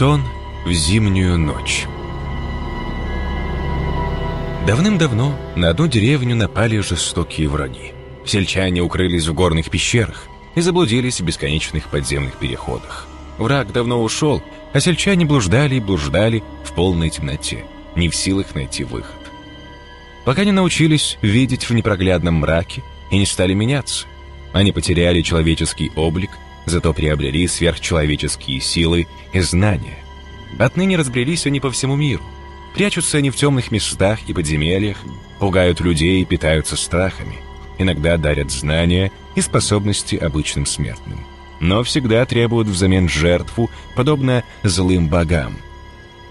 Сон в зимнюю ночь. Давным-давно на одну деревню напали жестокие враги. Сельчане укрылись в горных пещерах и заблудились в бесконечных подземных переходах. Враг давно ушел, а сельчане блуждали и блуждали в полной темноте, не в силах найти выход. Пока не научились видеть в непроглядном мраке и не стали меняться. Они потеряли человеческий облик, зато приобрели сверхчеловеческие силы и знания. Отныне разбрелись они по всему миру. Прячутся они в темных местах и подземельях, пугают людей и питаются страхами. Иногда дарят знания и способности обычным смертным. Но всегда требуют взамен жертву, подобно злым богам.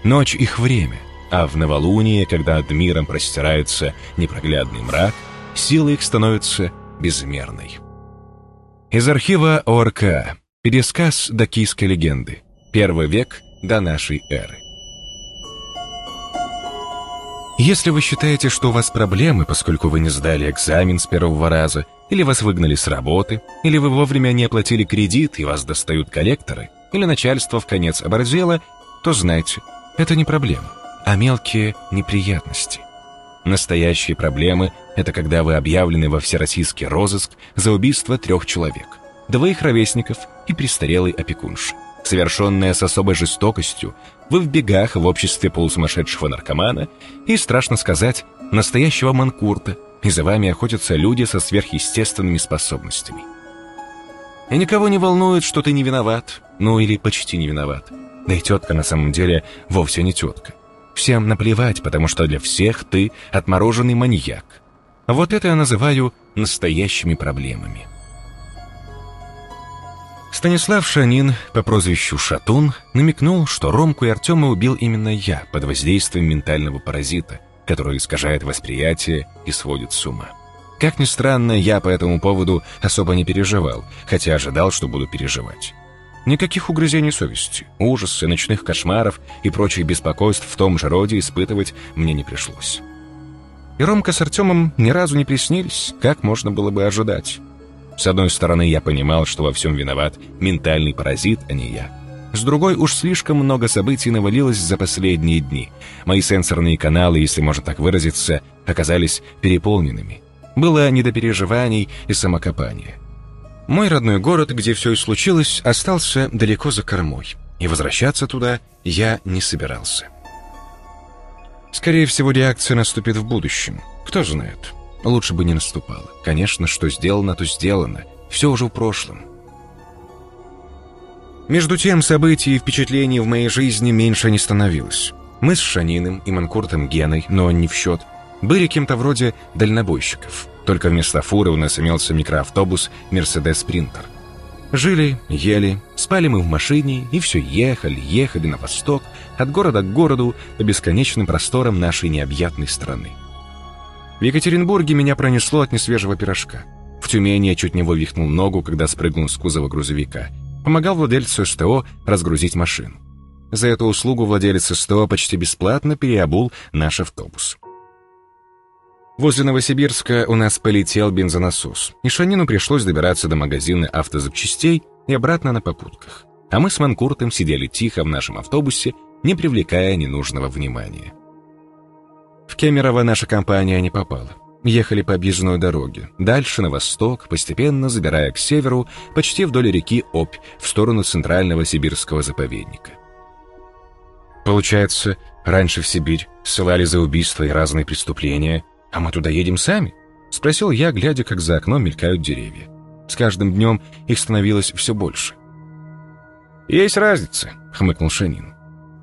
Ночь их время, а в новолуние, когда над миром простирается непроглядный мрак, сила их становится безмерной. Из архива ОРК. Пересказ докийской легенды. Первый век до нашей эры. Если вы считаете, что у вас проблемы, поскольку вы не сдали экзамен с первого раза, или вас выгнали с работы, или вы вовремя не оплатили кредит и вас достают коллекторы, или начальство в конец оборзело, то знайте, это не проблема, а мелкие неприятности. Настоящие проблемы – это когда вы объявлены во всероссийский розыск за убийство трех человек, двоих ровесников и престарелой опекунши. Совершенное с особой жестокостью, вы в бегах в обществе полусумасшедшего наркомана и, страшно сказать, настоящего манкурта, и за вами охотятся люди со сверхъестественными способностями. И никого не волнует, что ты не виноват, ну или почти не виноват. Да и тетка на самом деле вовсе не тетка. Всем наплевать, потому что для всех ты отмороженный маньяк. Вот это я называю настоящими проблемами. Станислав Шанин по прозвищу Шатун намекнул, что Ромку и Артема убил именно я под воздействием ментального паразита, который искажает восприятие и сводит с ума. Как ни странно, я по этому поводу особо не переживал, хотя ожидал, что буду переживать. Никаких угрызений совести, ужаса, ночных кошмаров и прочих беспокойств в том же роде испытывать мне не пришлось. И Ромка с Артемом ни разу не приснились, как можно было бы ожидать. С одной стороны, я понимал, что во всем виноват ментальный паразит, а не я. С другой, уж слишком много событий навалилось за последние дни. Мои сенсорные каналы, если можно так выразиться, оказались переполненными. Было не до переживаний и самокопания. Мой родной город, где все и случилось, остался далеко за кормой, и возвращаться туда я не собирался. Скорее всего, реакция наступит в будущем. Кто знает. Лучше бы не наступала. Конечно, что сделано, то сделано. Все уже в прошлом. Между тем, событий и впечатлений в моей жизни меньше не становилось. Мы с Шаниным и Манкуртом Геной, но не в счет, были кем-то вроде дальнобойщиков. Только вместо фуры у нас имелся микроавтобус «Мерседес Спринтер». Жили, ели, спали мы в машине и все ехали, ехали на восток, от города к городу, по бесконечным просторам нашей необъятной страны. В Екатеринбурге меня пронесло от несвежего пирожка. В Тюмени я чуть не вывихнул ногу, когда спрыгнул с кузова грузовика. Помогал владельцу СТО разгрузить машину. За эту услугу владелец СТО почти бесплатно переобул наш автобус. Возле Новосибирска у нас полетел бензонасос, и Шанину пришлось добираться до магазина автозапчастей и обратно на попутках. А мы с Манкуртом сидели тихо в нашем автобусе, не привлекая ненужного внимания. В Кемерово наша компания не попала. Ехали по объездной дороге, дальше на восток, постепенно забирая к северу, почти вдоль реки Обь, в сторону центрального сибирского заповедника. Получается, раньше в Сибирь ссылали за убийства и разные преступления, «А мы туда едем сами?» — спросил я, глядя, как за окном мелькают деревья. С каждым днем их становилось все больше. «Есть разница», — хмыкнул Шанин.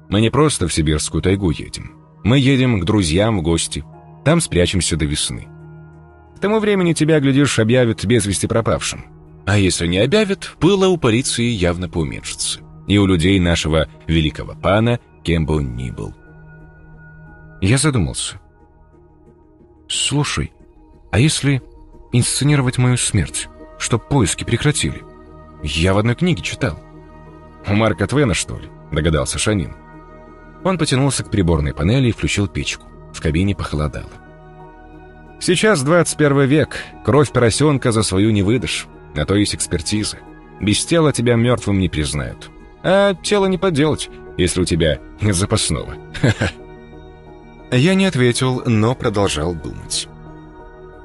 «Мы не просто в сибирскую тайгу едем. Мы едем к друзьям в гости. Там спрячемся до весны. К тому времени тебя, глядишь, объявят без вести пропавшим. А если не объявят, пыло у полиции явно поуменьшится. И у людей нашего великого пана, кем бы он ни был». Я задумался. «Слушай, а если инсценировать мою смерть, чтоб поиски прекратили? Я в одной книге читал». «У Марка Твена, что ли?» — догадался Шанин. Он потянулся к приборной панели и включил печку. В кабине похолодало. «Сейчас 21 век. Кровь поросенка за свою не выдашь. На то есть экспертиза. Без тела тебя мертвым не признают. А тело не поделать. если у тебя запасного. Я не ответил, но продолжал думать.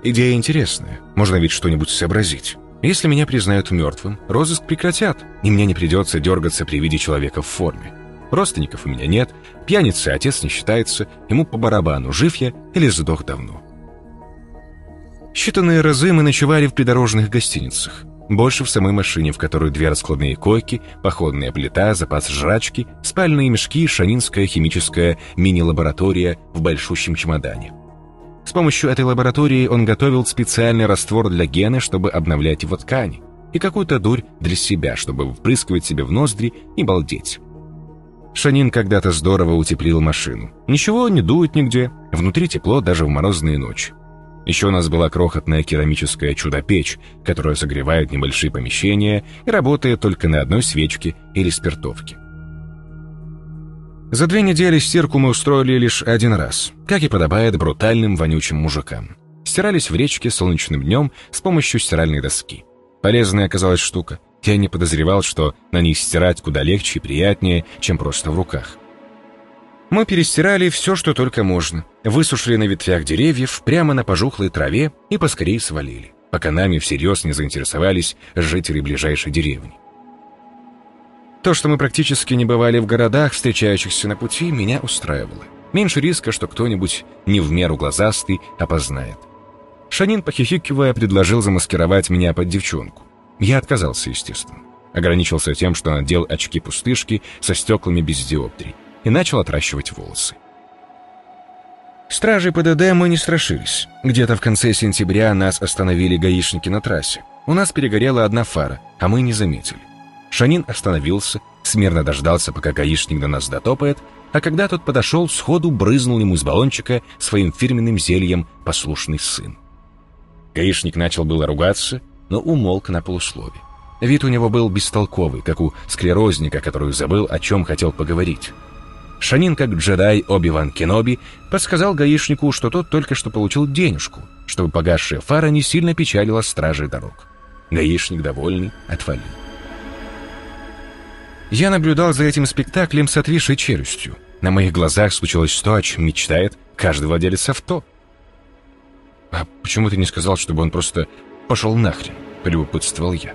Идея интересная, можно ведь что-нибудь сообразить. Если меня признают мертвым, розыск прекратят, и мне не придется дергаться при виде человека в форме. Родственников у меня нет, пьяницы отец не считается, ему по барабану, жив я или сдох давно. Считанные разы мы ночевали в придорожных гостиницах. Больше в самой машине, в которой две раскладные койки, походная плита, запас жрачки, спальные мешки, шанинская химическая мини-лаборатория в большущем чемодане. С помощью этой лаборатории он готовил специальный раствор для гены, чтобы обновлять его ткани, и какую-то дурь для себя, чтобы впрыскивать себе в ноздри и балдеть. Шанин когда-то здорово утеплил машину. Ничего не дует нигде, внутри тепло даже в морозные ночи. Еще у нас была крохотная керамическая чудо-печь, которая согревает небольшие помещения и работает только на одной свечке или спиртовке. За две недели стирку мы устроили лишь один раз, как и подобает брутальным вонючим мужикам. Стирались в речке солнечным днем с помощью стиральной доски. Полезная оказалась штука. Я не подозревал, что на ней стирать куда легче и приятнее, чем просто в руках. Мы перестирали все, что только можно, высушили на ветвях деревьев, прямо на пожухлой траве и поскорее свалили, пока нами всерьез не заинтересовались жители ближайшей деревни. То, что мы практически не бывали в городах, встречающихся на пути, меня устраивало. Меньше риска, что кто-нибудь не в меру глазастый опознает. Шанин, похихикивая, предложил замаскировать меня под девчонку. Я отказался, естественно. Ограничился тем, что надел очки-пустышки со стеклами без диоптрий и начал отращивать волосы. Стражи ПДД мы не страшились. Где-то в конце сентября нас остановили гаишники на трассе. У нас перегорела одна фара, а мы не заметили. Шанин остановился, смирно дождался, пока гаишник до нас дотопает, а когда тот подошел, сходу брызнул ему из баллончика своим фирменным зельем послушный сын. Гаишник начал было ругаться, но умолк на полуслове. Вид у него был бестолковый, как у склерозника, который забыл, о чем хотел поговорить. Шанин, как джедай Оби-Ван Кеноби, подсказал гаишнику, что тот только что получил денежку, чтобы погасшая фара не сильно печалила стражей дорог. Гаишник, довольный, отвалил. Я наблюдал за этим спектаклем с отвисшей челюстью. На моих глазах случилось то, о чем мечтает каждый владелец авто. «А почему ты не сказал, чтобы он просто пошел нахрен?» — полюбопытствовал я.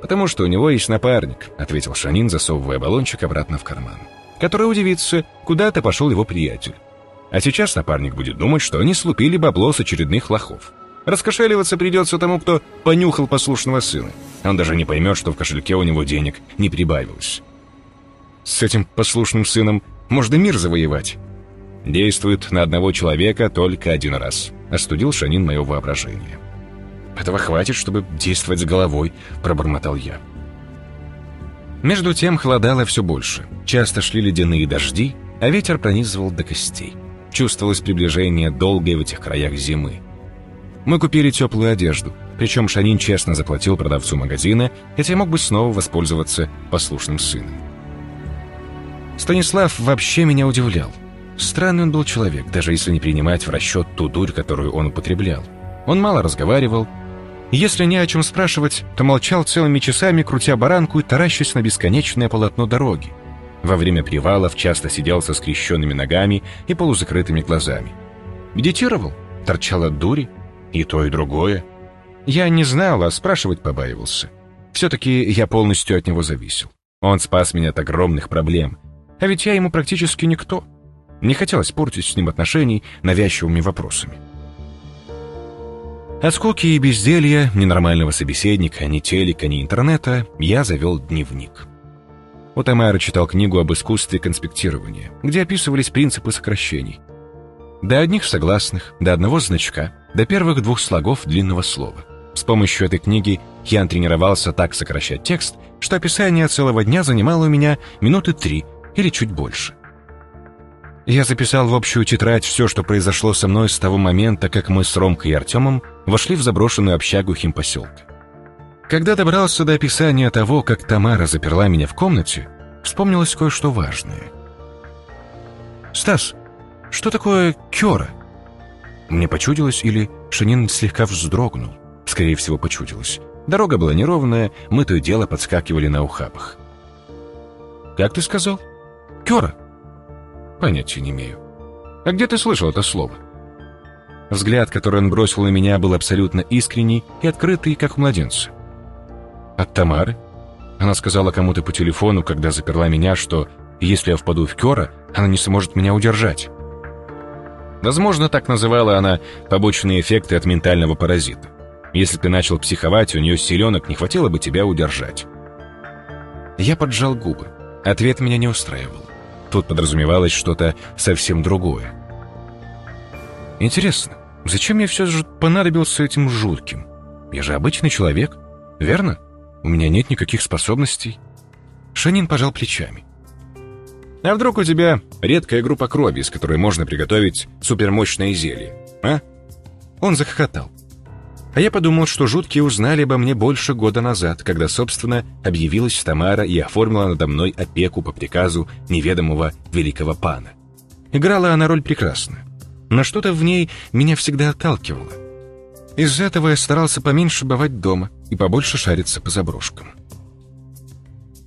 «Потому что у него есть напарник», — ответил Шанин, засовывая баллончик обратно в карман. «Который удивится, куда-то пошел его приятель. А сейчас напарник будет думать, что они слупили бабло с очередных лохов. Раскошеливаться придется тому, кто понюхал послушного сына. Он даже не поймет, что в кошельке у него денег не прибавилось. С этим послушным сыном можно мир завоевать. Действует на одного человека только один раз. Остудил Шанин мое воображение. «Этого хватит, чтобы действовать с головой», — пробормотал я. Между тем холодало все больше. Часто шли ледяные дожди, а ветер пронизывал до костей. Чувствовалось приближение долгой в этих краях зимы. Мы купили теплую одежду, причем Шанин честно заплатил продавцу магазина, хотя мог бы снова воспользоваться послушным сыном. Станислав вообще меня удивлял. Странный он был человек, даже если не принимать в расчет ту дурь, которую он употреблял. Он мало разговаривал. Если не о чем спрашивать, то молчал целыми часами, крутя баранку и таращась на бесконечное полотно дороги. Во время привалов часто сидел со скрещенными ногами и полузакрытыми глазами. Медитировал, торчал от дури, и то, и другое. Я не знал, а спрашивать побаивался. Все-таки я полностью от него зависел. Он спас меня от огромных проблем. А ведь я ему практически никто. Не хотелось портить с ним отношений навязчивыми вопросами. От скуки и безделья, ненормального собеседника, ни телека, ни интернета, я завел дневник. У Тамара читал книгу об искусстве конспектирования, где описывались принципы сокращений. До одних согласных, до одного значка, до первых двух слогов длинного слова. С помощью этой книги я тренировался так сокращать текст, что описание целого дня занимало у меня минуты три или чуть больше. Я записал в общую тетрадь все, что произошло со мной с того момента, как мы с Ромкой и Артемом вошли в заброшенную общагу химпоселка. Когда добрался до описания того, как Тамара заперла меня в комнате, вспомнилось кое-что важное. «Стас, что такое кёра?» Мне почудилось или Шанин слегка вздрогнул? Скорее всего, почудилось. Дорога была неровная, мы то и дело подскакивали на ухабах. «Как ты сказал?» Кёра? Понятия не имею. А где ты слышал это слово? Взгляд, который он бросил на меня, был абсолютно искренний и открытый, как у младенца. От Тамары? Она сказала кому-то по телефону, когда заперла меня, что если я впаду в Кёра, она не сможет меня удержать. Возможно, так называла она побочные эффекты от ментального паразита. Если ты начал психовать, у нее силенок не хватило бы тебя удержать. Я поджал губы. Ответ меня не устраивал. Тут подразумевалось что-то совсем другое. Интересно, зачем я все же понадобился этим жутким? Я же обычный человек, верно? У меня нет никаких способностей. Шанин пожал плечами. А вдруг у тебя редкая группа крови, из которой можно приготовить супермощное зелье, а? Он захохотал. А я подумал, что жуткие узнали обо мне больше года назад, когда, собственно, объявилась Тамара и оформила надо мной опеку по приказу неведомого великого пана. Играла она роль прекрасно. Но что-то в ней меня всегда отталкивало. Из-за этого я старался поменьше бывать дома и побольше шариться по заброшкам.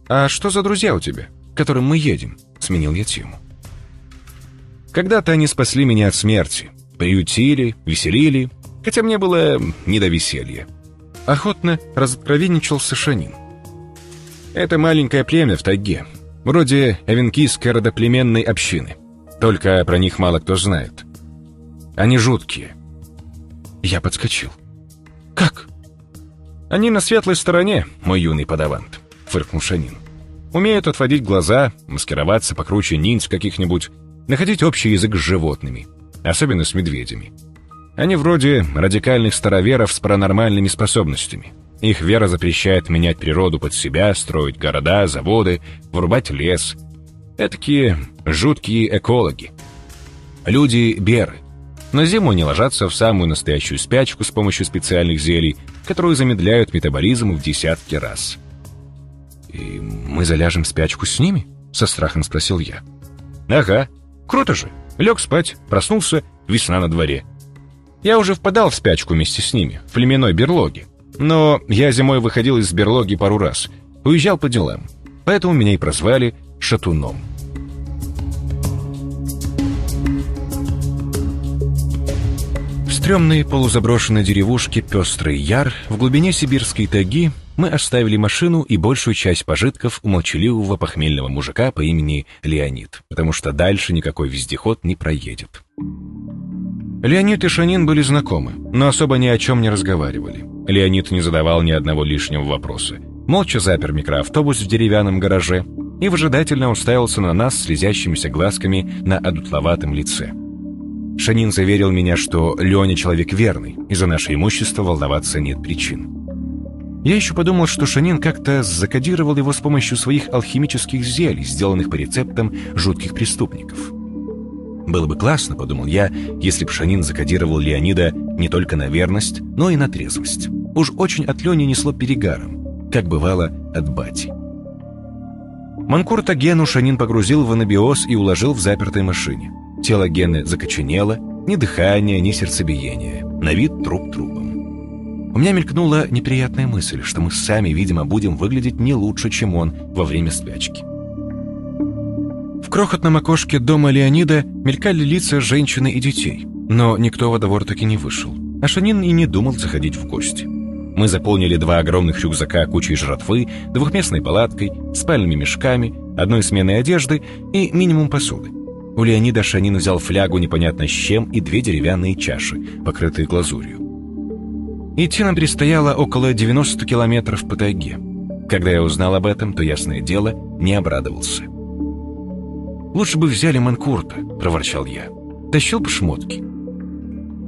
«А что за друзья у тебя, к которым мы едем?» Сменил я тему. Когда-то они спасли меня от смерти. Приютили, веселили, хотя мне было не до веселья. Охотно разоткровенничал Сашанин. Это маленькое племя в тайге, вроде эвенкийской родоплеменной общины. Только про них мало кто знает. Они жуткие. Я подскочил. «Как?» «Они на светлой стороне, мой юный подавант», — фыркнул Шанин. Умеют отводить глаза, маскироваться покруче ниндзь каких-нибудь, находить общий язык с животными, особенно с медведями. Они вроде радикальных староверов с паранормальными способностями. Их вера запрещает менять природу под себя, строить города, заводы, вырубать лес. Этакие жуткие экологи. Люди — беры. На зиму не ложатся в самую настоящую спячку с помощью специальных зелий, которые замедляют метаболизм в десятки раз. «И мы заляжем спячку с ними?» — со страхом спросил я. «Ага, круто же. Лег спать, проснулся, весна на дворе. Я уже впадал в спячку вместе с ними, в племенной берлоге. Но я зимой выходил из берлоги пару раз, уезжал по делам. Поэтому меня и прозвали Шатуном». В стрёмной полузаброшенной деревушке Пестрый Яр в глубине сибирской тайги мы оставили машину и большую часть пожитков у молчаливого похмельного мужика по имени Леонид, потому что дальше никакой вездеход не проедет. Леонид и Шанин были знакомы, но особо ни о чем не разговаривали. Леонид не задавал ни одного лишнего вопроса. Молча запер микроавтобус в деревянном гараже и выжидательно уставился на нас слезящимися глазками на одутловатом лице. Шанин заверил меня, что Леня человек верный, и за наше имущество волноваться нет причин. Я еще подумал, что Шанин как-то закодировал его с помощью своих алхимических зелий, сделанных по рецептам жутких преступников. Было бы классно, подумал я, если бы Шанин закодировал Леонида не только на верность, но и на трезвость. Уж очень от Лени несло перегаром, как бывало от Бати. Манкурта Гену Шанин погрузил в анабиоз и уложил в запертой машине. Тело Гены закоченело, ни дыхания, ни сердцебиения. На вид труп трупом. У меня мелькнула неприятная мысль, что мы сами, видимо, будем выглядеть не лучше, чем он во время спячки. В крохотном окошке дома Леонида мелькали лица женщины и детей, но никто во двор таки не вышел, а Шанин и не думал заходить в гости. Мы заполнили два огромных рюкзака кучей жратвы, двухместной палаткой, спальными мешками, одной сменой одежды и минимум посуды. У Леонида Шанин взял флягу непонятно с чем и две деревянные чаши, покрытые глазурью. Идти нам предстояло около 90 километров по тайге. Когда я узнал об этом, то, ясное дело, не обрадовался. «Лучше бы взяли манкурта», — проворчал я. «Тащил бы шмотки».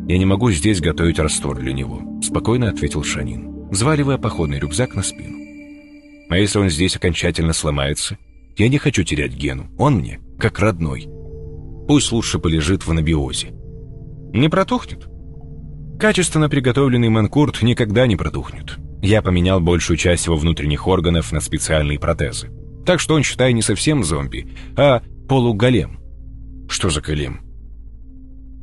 «Я не могу здесь готовить раствор для него», — спокойно ответил Шанин, взваливая походный рюкзак на спину. «А если он здесь окончательно сломается? Я не хочу терять Гену, он мне как родной. Пусть лучше полежит в анабиозе». «Не протухнет?» Качественно приготовленный манкурт никогда не протухнет. Я поменял большую часть его внутренних органов на специальные протезы. Так что он, считай, не совсем зомби, а полуголем. Что за голем?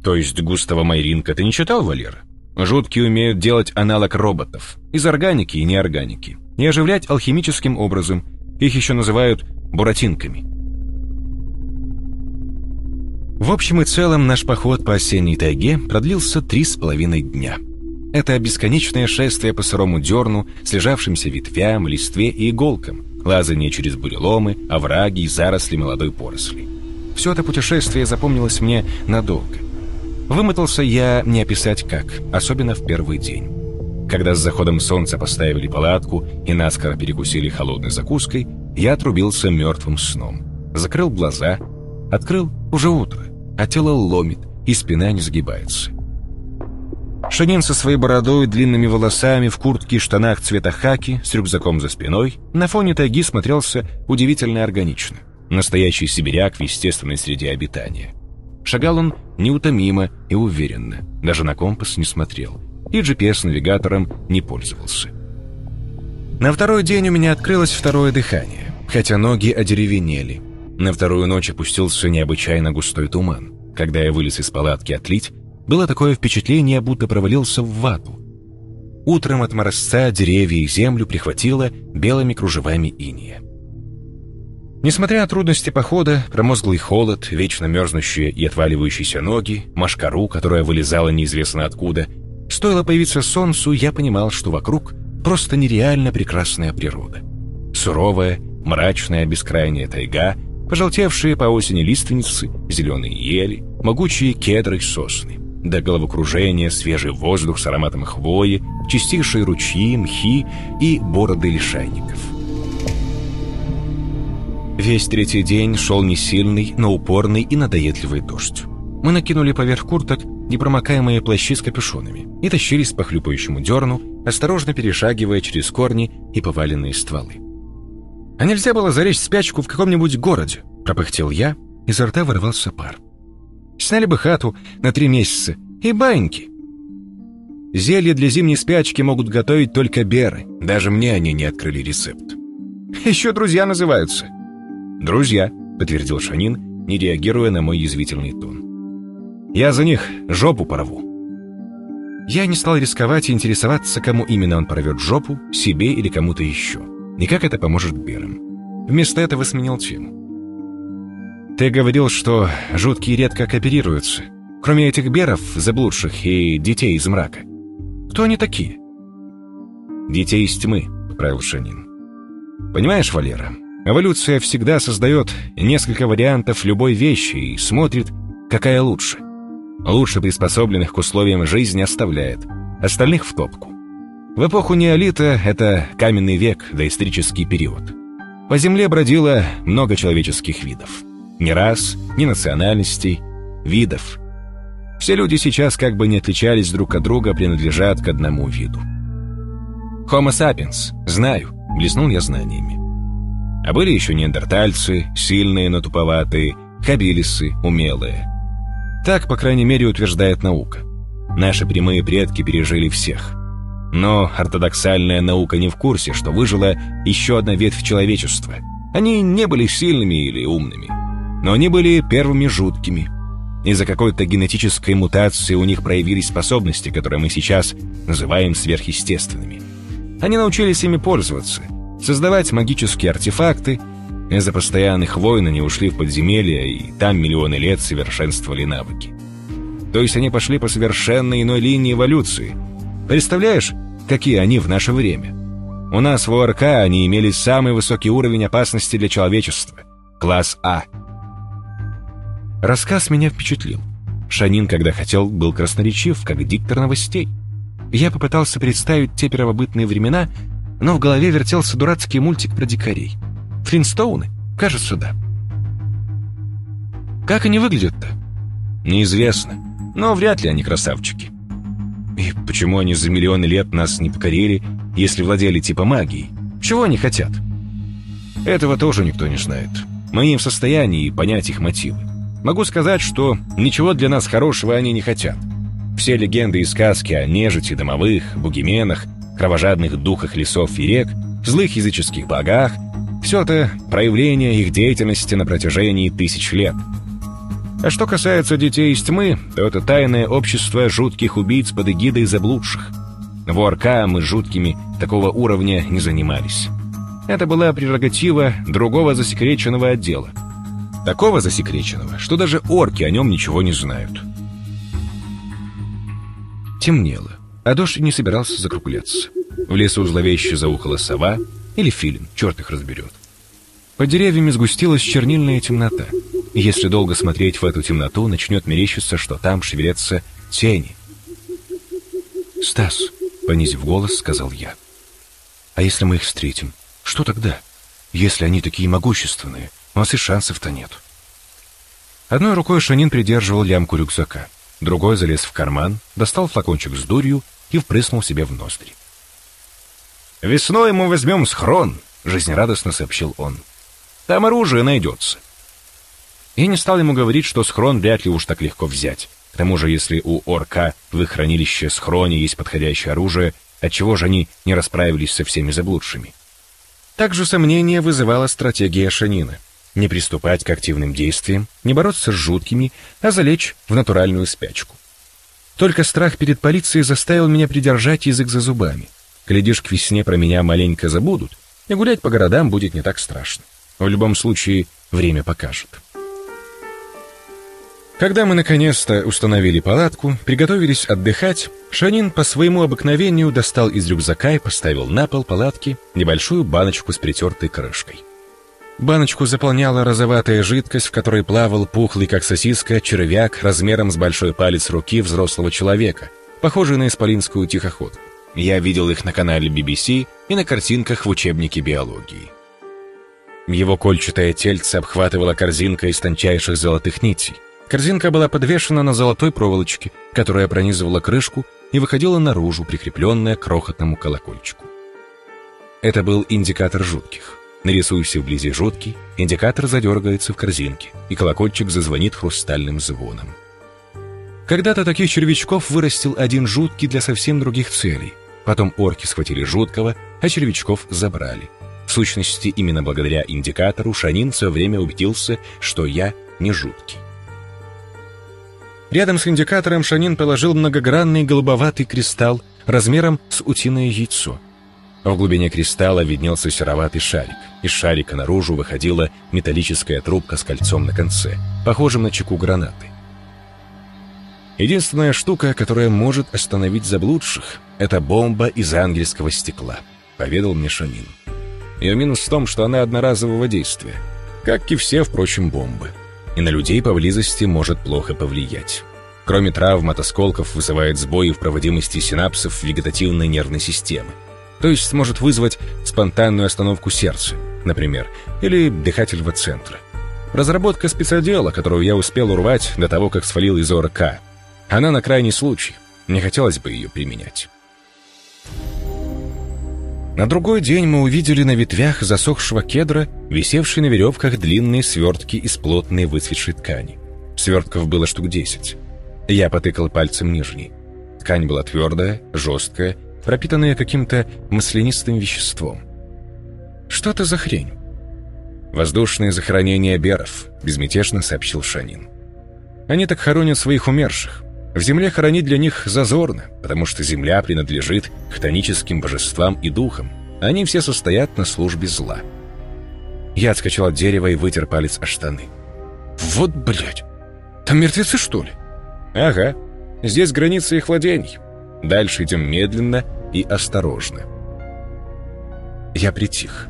То есть Густава Майринка ты не читал, Валера? Жуткие умеют делать аналог роботов. Из органики и неорганики. И оживлять алхимическим образом. Их еще называют буратинками. В общем и целом, наш поход по осенней тайге продлился три с половиной дня. Это бесконечное шествие по сырому дерну, слежавшимся ветвям, листве и иголкам, лазание через буреломы, овраги и заросли молодой поросли. Все это путешествие запомнилось мне надолго. Вымотался я не описать как, особенно в первый день. Когда с заходом солнца поставили палатку и наскоро перекусили холодной закуской, я отрубился мертвым сном. Закрыл глаза, открыл уже утро, а тело ломит, и спина не сгибается. Шанин со своей бородой, длинными волосами, в куртке и штанах цвета хаки, с рюкзаком за спиной, на фоне тайги смотрелся удивительно органично. Настоящий сибиряк в естественной среде обитания. Шагал он неутомимо и уверенно, даже на компас не смотрел, и GPS-навигатором не пользовался. На второй день у меня открылось второе дыхание, хотя ноги одеревенели. На вторую ночь опустился необычайно густой туман. Когда я вылез из палатки отлить, было такое впечатление, будто провалился в вату. Утром от морозца деревья и землю прихватило белыми кружевами иния. Несмотря на трудности похода, промозглый холод, вечно мерзнущие и отваливающиеся ноги, машкару, которая вылезала неизвестно откуда, стоило появиться солнцу, я понимал, что вокруг просто нереально прекрасная природа. Суровая, мрачная бескрайняя тайга, пожелтевшие по осени лиственницы, зеленые ели, могучие кедры и сосны. До головокружения свежий воздух с ароматом хвои, чистейшие ручьи, мхи и бороды лишайников. Весь третий день шел не сильный, но упорный и надоедливый дождь. Мы накинули поверх курток непромокаемые плащи с капюшонами и тащились по хлюпающему дерну, осторожно перешагивая через корни и поваленные стволы. «А нельзя было заречь спячку в каком-нибудь городе?» — пропыхтел я, изо рта вырвался пар. «Сняли бы хату на три месяца и баньки». Зелье для зимней спячки могут готовить только беры. Даже мне они не открыли рецепт. «Еще друзья называются», «Друзья», — подтвердил Шанин, не реагируя на мой язвительный тон. «Я за них жопу порву». Я не стал рисковать и интересоваться, кому именно он порвет жопу, себе или кому-то еще. И как это поможет Берам. Вместо этого сменил тему. «Ты говорил, что жуткие редко кооперируются. Кроме этих беров, заблудших и детей из мрака. Кто они такие?» «Детей из тьмы», — поправил Шанин. «Понимаешь, Валера, Эволюция всегда создает несколько вариантов любой вещи и смотрит, какая лучше. Лучше приспособленных к условиям жизни оставляет, остальных в топку. В эпоху неолита это каменный век, доисторический период. По земле бродило много человеческих видов. Ни рас, ни национальностей, видов. Все люди сейчас как бы не отличались друг от друга, принадлежат к одному виду. Homo sapiens, знаю, блеснул я знаниями. А были еще неандертальцы, сильные, но туповатые, хабилисы, умелые. Так, по крайней мере, утверждает наука. Наши прямые предки пережили всех. Но ортодоксальная наука не в курсе, что выжила еще одна ветвь человечества. Они не были сильными или умными, но они были первыми жуткими. Из-за какой-то генетической мутации у них проявились способности, которые мы сейчас называем сверхъестественными. Они научились ими пользоваться – создавать магические артефакты. Из-за постоянных войн они ушли в подземелья, и там миллионы лет совершенствовали навыки. То есть они пошли по совершенно иной линии эволюции. Представляешь, какие они в наше время? У нас в ОРК они имели самый высокий уровень опасности для человечества. Класс А. Рассказ меня впечатлил. Шанин, когда хотел, был красноречив, как диктор новостей. Я попытался представить те первобытные времена, но в голове вертелся дурацкий мультик про дикарей. Флинстоуны? Кажется, да. Как они выглядят-то? Неизвестно, но вряд ли они красавчики. И почему они за миллионы лет нас не покорили, если владели типа магией? Чего они хотят? Этого тоже никто не знает. Мы не в состоянии понять их мотивы. Могу сказать, что ничего для нас хорошего они не хотят. Все легенды и сказки о нежити, домовых, бугименах кровожадных духах лесов и рек, злых языческих богах — все это проявление их деятельности на протяжении тысяч лет. А что касается детей из тьмы, то это тайное общество жутких убийц под эгидой заблудших. В ОРК мы жуткими такого уровня не занимались. Это была прерогатива другого засекреченного отдела. Такого засекреченного, что даже орки о нем ничего не знают. Темнело, а дождь не собирался закругляться. В лесу зловеще заухала сова или филин, черт их разберет. Под деревьями сгустилась чернильная темнота. И если долго смотреть в эту темноту, начнет мерещиться, что там шевелятся тени. «Стас», — понизив голос, сказал я, — «а если мы их встретим, что тогда? Если они такие могущественные, у нас и шансов-то нет». Одной рукой Шанин придерживал лямку рюкзака, другой залез в карман, достал флакончик с дурью и впрыснул себе в ноздри. «Весной мы возьмем схрон», — жизнерадостно сообщил он. «Там оружие найдется». Я не стал ему говорить, что схрон вряд ли уж так легко взять. К тому же, если у орка в их хранилище схроне есть подходящее оружие, отчего же они не расправились со всеми заблудшими? Также сомнение вызывала стратегия Шанина. Не приступать к активным действиям, не бороться с жуткими, а залечь в натуральную спячку. Только страх перед полицией заставил меня придержать язык за зубами. Глядишь, к весне про меня маленько забудут, и гулять по городам будет не так страшно. В любом случае, время покажет. Когда мы наконец-то установили палатку, приготовились отдыхать, Шанин по своему обыкновению достал из рюкзака и поставил на пол палатки небольшую баночку с притертой крышкой. Баночку заполняла розоватая жидкость, в которой плавал пухлый, как сосиска, червяк размером с большой палец руки взрослого человека, похожий на исполинскую тихоходку. Я видел их на канале BBC и на картинках в учебнике биологии. Его кольчатое тельце обхватывала корзинка из тончайших золотых нитей. Корзинка была подвешена на золотой проволочке, которая пронизывала крышку и выходила наружу, прикрепленная к крохотному колокольчику. Это был индикатор жутких. Нарисуйся вблизи жуткий, индикатор задергается в корзинке, и колокольчик зазвонит хрустальным звоном. Когда-то таких червячков вырастил один жуткий для совсем других целей — Потом орки схватили жуткого, а червячков забрали. В сущности, именно благодаря индикатору Шанин все время убедился, что я не жуткий. Рядом с индикатором Шанин положил многогранный голубоватый кристалл размером с утиное яйцо. В глубине кристалла виднелся сероватый шарик. Из шарика наружу выходила металлическая трубка с кольцом на конце, похожим на чеку гранаты. Единственная штука, которая может остановить заблудших, это бомба из ангельского стекла, поведал мне Шамин. Ее минус в том, что она одноразового действия, как и все, впрочем, бомбы. И на людей поблизости может плохо повлиять. Кроме травм от осколков, вызывает сбои в проводимости синапсов вегетативной нервной системы. То есть может вызвать спонтанную остановку сердца, например, или дыхательного центра. Разработка спецотдела, которую я успел урвать до того, как свалил из ОРК, она на крайний случай. Не хотелось бы ее применять. На другой день мы увидели на ветвях засохшего кедра, висевшие на веревках длинные свертки из плотной выцветшей ткани. Свертков было штук десять. Я потыкал пальцем нижний. Ткань была твердая, жесткая, пропитанная каким-то маслянистым веществом. «Что это за хрень?» «Воздушное захоронение беров», — безмятежно сообщил Шанин. «Они так хоронят своих умерших. В земле хоронить для них зазорно, потому что земля принадлежит хтоническим божествам и духам. Они все состоят на службе зла. Я отскочил от дерева и вытер палец о штаны. «Вот, блядь! Там мертвецы, что ли?» «Ага. Здесь граница их владений. Дальше идем медленно и осторожно». Я притих.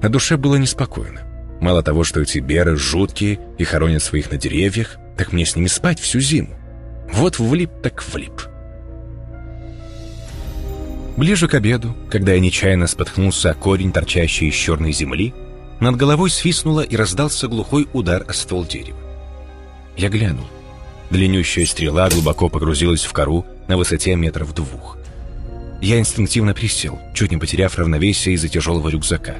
На душе было неспокойно. Мало того, что эти беры жуткие и хоронят своих на деревьях, так мне с ними спать всю зиму. Вот влип так влип. Ближе к обеду, когда я нечаянно споткнулся о корень, торчащий из черной земли, над головой свистнуло и раздался глухой удар о ствол дерева. Я глянул. Длиннющая стрела глубоко погрузилась в кору на высоте метров двух. Я инстинктивно присел, чуть не потеряв равновесие из-за тяжелого рюкзака.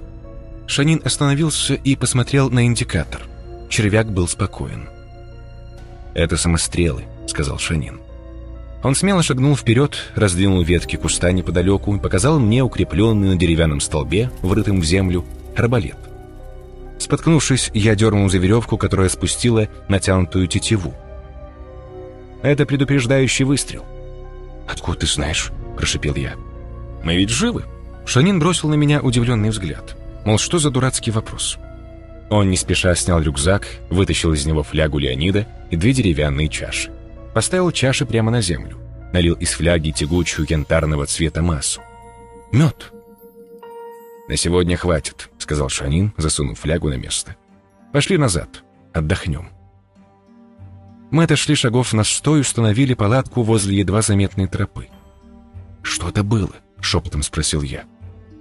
Шанин остановился и посмотрел на индикатор. Червяк был спокоен. «Это самострелы», — сказал Шанин. Он смело шагнул вперед, раздвинул ветки куста неподалеку и показал мне укрепленный на деревянном столбе, врытым в землю, арбалет. Споткнувшись, я дернул за веревку, которая спустила натянутую тетиву. «Это предупреждающий выстрел». «Откуда ты знаешь?» – прошипел я. «Мы ведь живы?» Шанин бросил на меня удивленный взгляд. Мол, что за дурацкий вопрос? Он не спеша снял рюкзак, вытащил из него флягу Леонида и две деревянные чаши. Поставил чаши прямо на землю. Налил из фляги тягучую янтарного цвета массу. «Мед!» «На сегодня хватит», — сказал Шанин, засунув флягу на место. «Пошли назад. Отдохнем». Мы отошли шагов на сто и установили палатку возле едва заметной тропы. «Что это было?» — шепотом спросил я.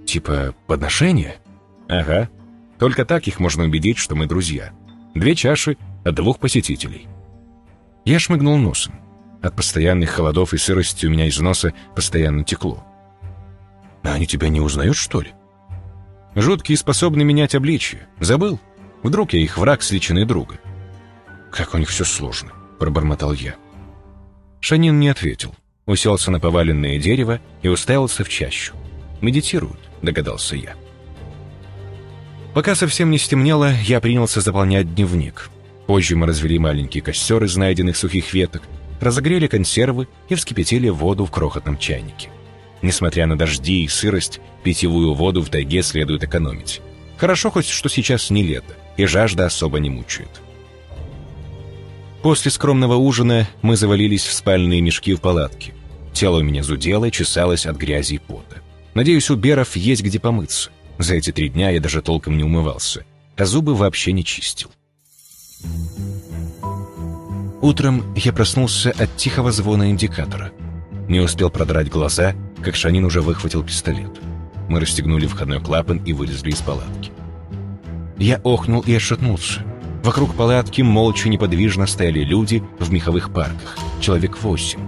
«Типа подношение?» «Ага. Только так их можно убедить, что мы друзья. Две чаши от двух посетителей». Я шмыгнул носом. От постоянных холодов и сырости у меня из носа постоянно текло. «А они тебя не узнают, что ли?» «Жуткие способны менять обличие. Забыл? Вдруг я их враг с личиной друга?» «Как у них все сложно», — пробормотал я. Шанин не ответил. Уселся на поваленное дерево и уставился в чащу. «Медитируют», — догадался я. Пока совсем не стемнело, я принялся заполнять дневник. Позже мы развели маленький костер из найденных сухих веток, разогрели консервы и вскипятили воду в крохотном чайнике. Несмотря на дожди и сырость, питьевую воду в тайге следует экономить. Хорошо хоть, что сейчас не лето, и жажда особо не мучает. После скромного ужина мы завалились в спальные мешки в палатке. Тело у меня зудело чесалось от грязи и пота. Надеюсь, у Беров есть где помыться. За эти три дня я даже толком не умывался, а зубы вообще не чистил. Утром я проснулся от тихого звона индикатора. Не успел продрать глаза, как Шанин уже выхватил пистолет. Мы расстегнули входной клапан и вылезли из палатки. Я охнул и отшатнулся. Вокруг палатки молча неподвижно стояли люди в меховых парках, человек восемь.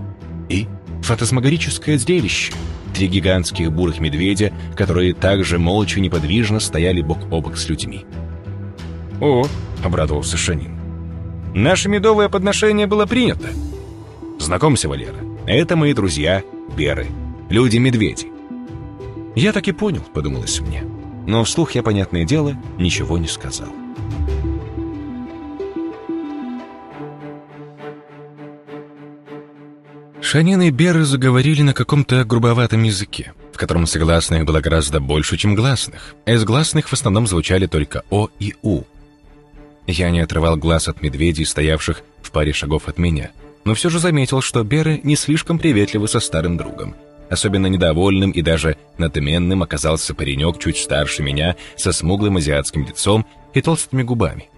И фантасмагорическое зрелище. Три гигантских бурых медведя, которые также молча неподвижно стояли бок о бок с людьми. «О!» — обрадовался Шанин. «Наше медовое подношение было принято. Знакомься, Валера, это мои друзья, беры, люди-медведи». «Я так и понял», — подумалось мне. Но вслух я, понятное дело, ничего не сказал. Шанин и Беры заговорили на каком-то грубоватом языке, в котором согласных было гораздо больше, чем гласных, из гласных в основном звучали только «о» и «у». Я не отрывал глаз от медведей, стоявших в паре шагов от меня, но все же заметил, что Беры не слишком приветливы со старым другом. Особенно недовольным и даже надменным оказался паренек чуть старше меня, со смуглым азиатским лицом и толстыми губами.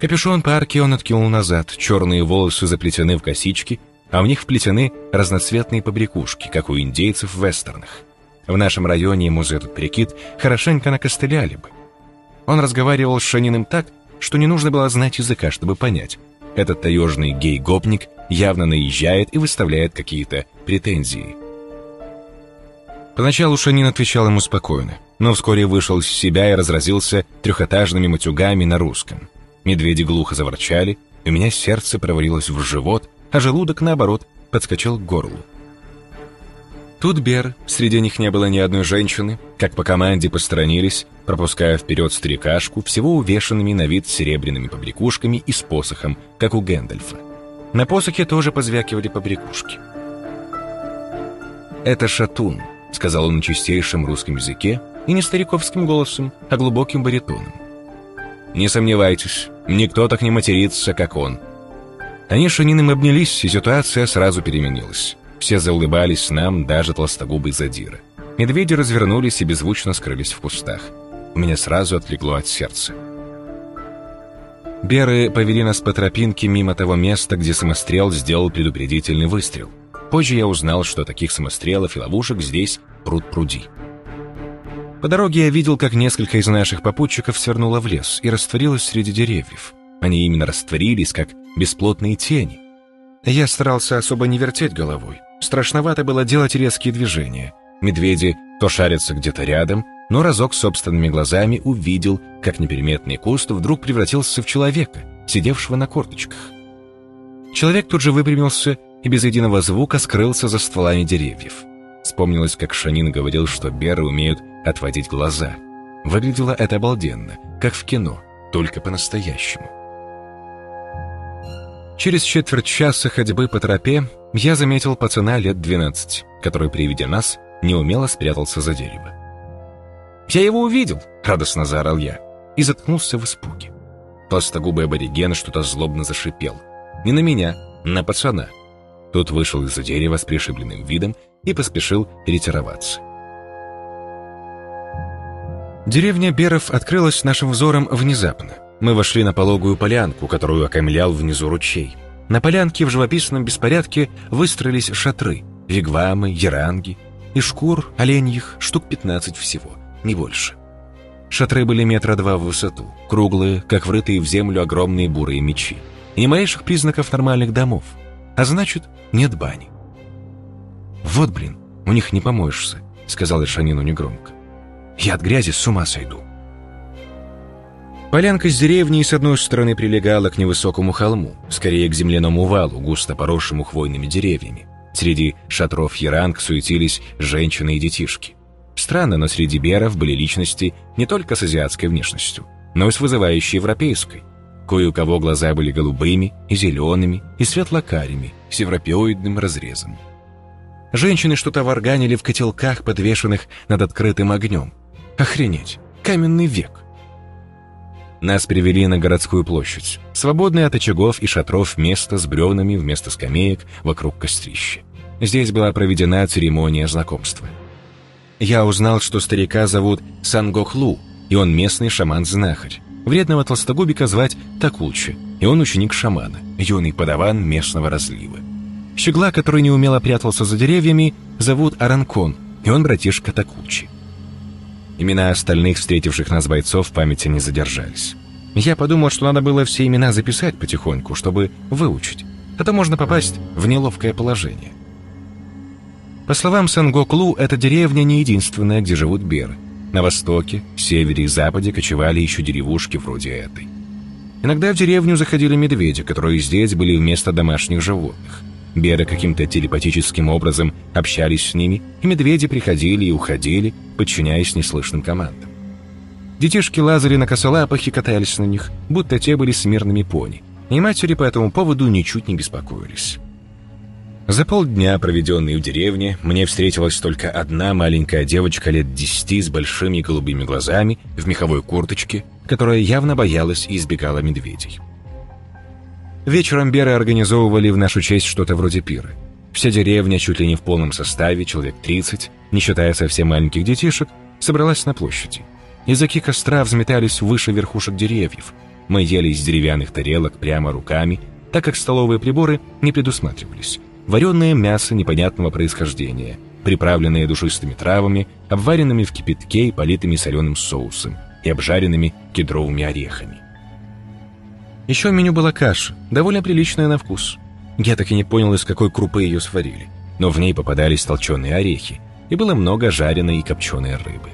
Капюшон парки он откинул назад, черные волосы заплетены в косички, а в них вплетены разноцветные побрякушки, как у индейцев в вестернах. В нашем районе ему за этот прикид хорошенько накостыляли бы. Он разговаривал с Шаниным так, что не нужно было знать языка, чтобы понять. Этот таежный гей-гопник явно наезжает и выставляет какие-то претензии. Поначалу Шанин отвечал ему спокойно, но вскоре вышел из себя и разразился трехэтажными матюгами на русском. Медведи глухо заворчали, и у меня сердце провалилось в живот, а желудок, наоборот, подскочил к горлу. Тут Бер, среди них не было ни одной женщины, как по команде посторонились, пропуская вперед старикашку, всего увешанными на вид серебряными побрякушками и с посохом, как у Гэндальфа. На посохе тоже позвякивали побрякушки. «Это шатун», — сказал он на чистейшем русском языке, и не стариковским голосом, а глубоким баритоном. «Не сомневайтесь, никто так не матерится, как он», они с Шаниным обнялись, и ситуация сразу переменилась. Все заулыбались нам, даже толстогубый задира. Медведи развернулись и беззвучно скрылись в кустах. У меня сразу отлегло от сердца. Беры повели нас по тропинке мимо того места, где самострел сделал предупредительный выстрел. Позже я узнал, что таких самострелов и ловушек здесь пруд-пруди. По дороге я видел, как несколько из наших попутчиков свернуло в лес и растворилось среди деревьев. Они именно растворились, как бесплотные тени. Я старался особо не вертеть головой. Страшновато было делать резкие движения. Медведи то шарятся где-то рядом, но разок собственными глазами увидел, как неприметный куст вдруг превратился в человека, сидевшего на корточках. Человек тут же выпрямился и без единого звука скрылся за стволами деревьев. Вспомнилось, как Шанин говорил, что беры умеют отводить глаза. Выглядело это обалденно, как в кино, только по-настоящему. Через четверть часа ходьбы по тропе я заметил пацана лет 12, который при виде нас неумело спрятался за дерево. «Я его увидел!» — радостно заорал я и заткнулся в испуге. Толстогубый абориген что-то злобно зашипел. Не на меня, на пацана. Тот вышел из-за дерева с пришибленным видом и поспешил ретироваться. Деревня Беров открылась нашим взором внезапно. Мы вошли на пологую полянку, которую окаймлял внизу ручей. На полянке в живописном беспорядке выстроились шатры, вигвамы, яранги. И шкур оленьих штук 15 всего, не больше. Шатры были метра два в высоту, круглые, как врытые в землю огромные бурые мечи. Ни малейших признаков нормальных домов. А значит, нет бани. «Вот, блин, у них не помоешься», — сказал Ишанину негромко. «Я от грязи с ума сойду». Полянка с деревней с одной стороны прилегала к невысокому холму, скорее к земляному валу, густо поросшему хвойными деревьями. Среди шатров Яранг суетились женщины и детишки. Странно, но среди беров были личности не только с азиатской внешностью, но и с вызывающей европейской. Кое у кого глаза были голубыми, и зелеными, и светлокарими, с европеоидным разрезом. Женщины что-то варганили в котелках, подвешенных над открытым огнем. Охренеть! Каменный век! Нас привели на городскую площадь, свободное от очагов и шатров место с бревнами вместо скамеек вокруг кострища. Здесь была проведена церемония знакомства. Я узнал, что старика зовут Сангохлу, и он местный шаман-знахарь. Вредного толстогубика звать Такулчи, и он ученик шамана, юный подаван местного разлива. Щегла, который неумело прятался за деревьями, зовут Аранкон, и он братишка Такулчи. Имена остальных встретивших нас бойцов в памяти не задержались. Я подумал, что надо было все имена записать потихоньку, чтобы выучить. Это можно попасть в неловкое положение. По словам Сангоклу, эта деревня не единственная, где живут беры. На востоке, севере и западе кочевали еще деревушки вроде этой. Иногда в деревню заходили медведи, которые здесь были вместо домашних животных. Беры каким-то телепатическим образом общались с ними, и медведи приходили и уходили, подчиняясь неслышным командам. Детишки лазали на косолапах и катались на них, будто те были смирными пони, и матери по этому поводу ничуть не беспокоились. За полдня, проведенные в деревне, мне встретилась только одна маленькая девочка лет десяти с большими голубыми глазами в меховой курточке, которая явно боялась и избегала медведей. Вечером Беры организовывали в нашу честь что-то вроде пира. Вся деревня, чуть ли не в полном составе, человек 30, не считая совсем маленьких детишек, собралась на площади. Языки костра взметались выше верхушек деревьев. Мы ели из деревянных тарелок прямо руками, так как столовые приборы не предусматривались. Вареное мясо непонятного происхождения, приправленное душистыми травами, обваренными в кипятке и политыми соленым соусом и обжаренными кедровыми орехами. Еще в меню была каша, довольно приличная на вкус. Я так и не понял, из какой крупы ее сварили. Но в ней попадались толченые орехи, и было много жареной и копченой рыбы.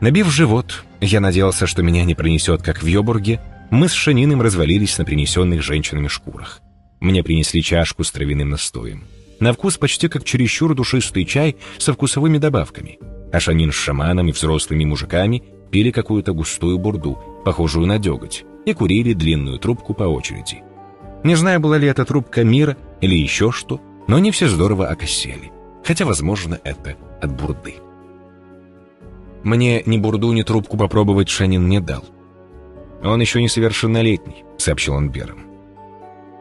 Набив живот, я надеялся, что меня не пронесет, как в Йобурге, мы с Шаниным развалились на принесенных женщинами шкурах. Мне принесли чашку с травяным настоем. На вкус почти как чересчур душистый чай со вкусовыми добавками. А Шанин с шаманом и взрослыми мужиками пили какую-то густую бурду, похожую на деготь, и курили длинную трубку по очереди. Не знаю, была ли это трубка мира или еще что, но они все здорово окосели. Хотя, возможно, это от бурды. Мне ни бурду, ни трубку попробовать Шанин не дал. «Он еще несовершеннолетний», — сообщил он Берам.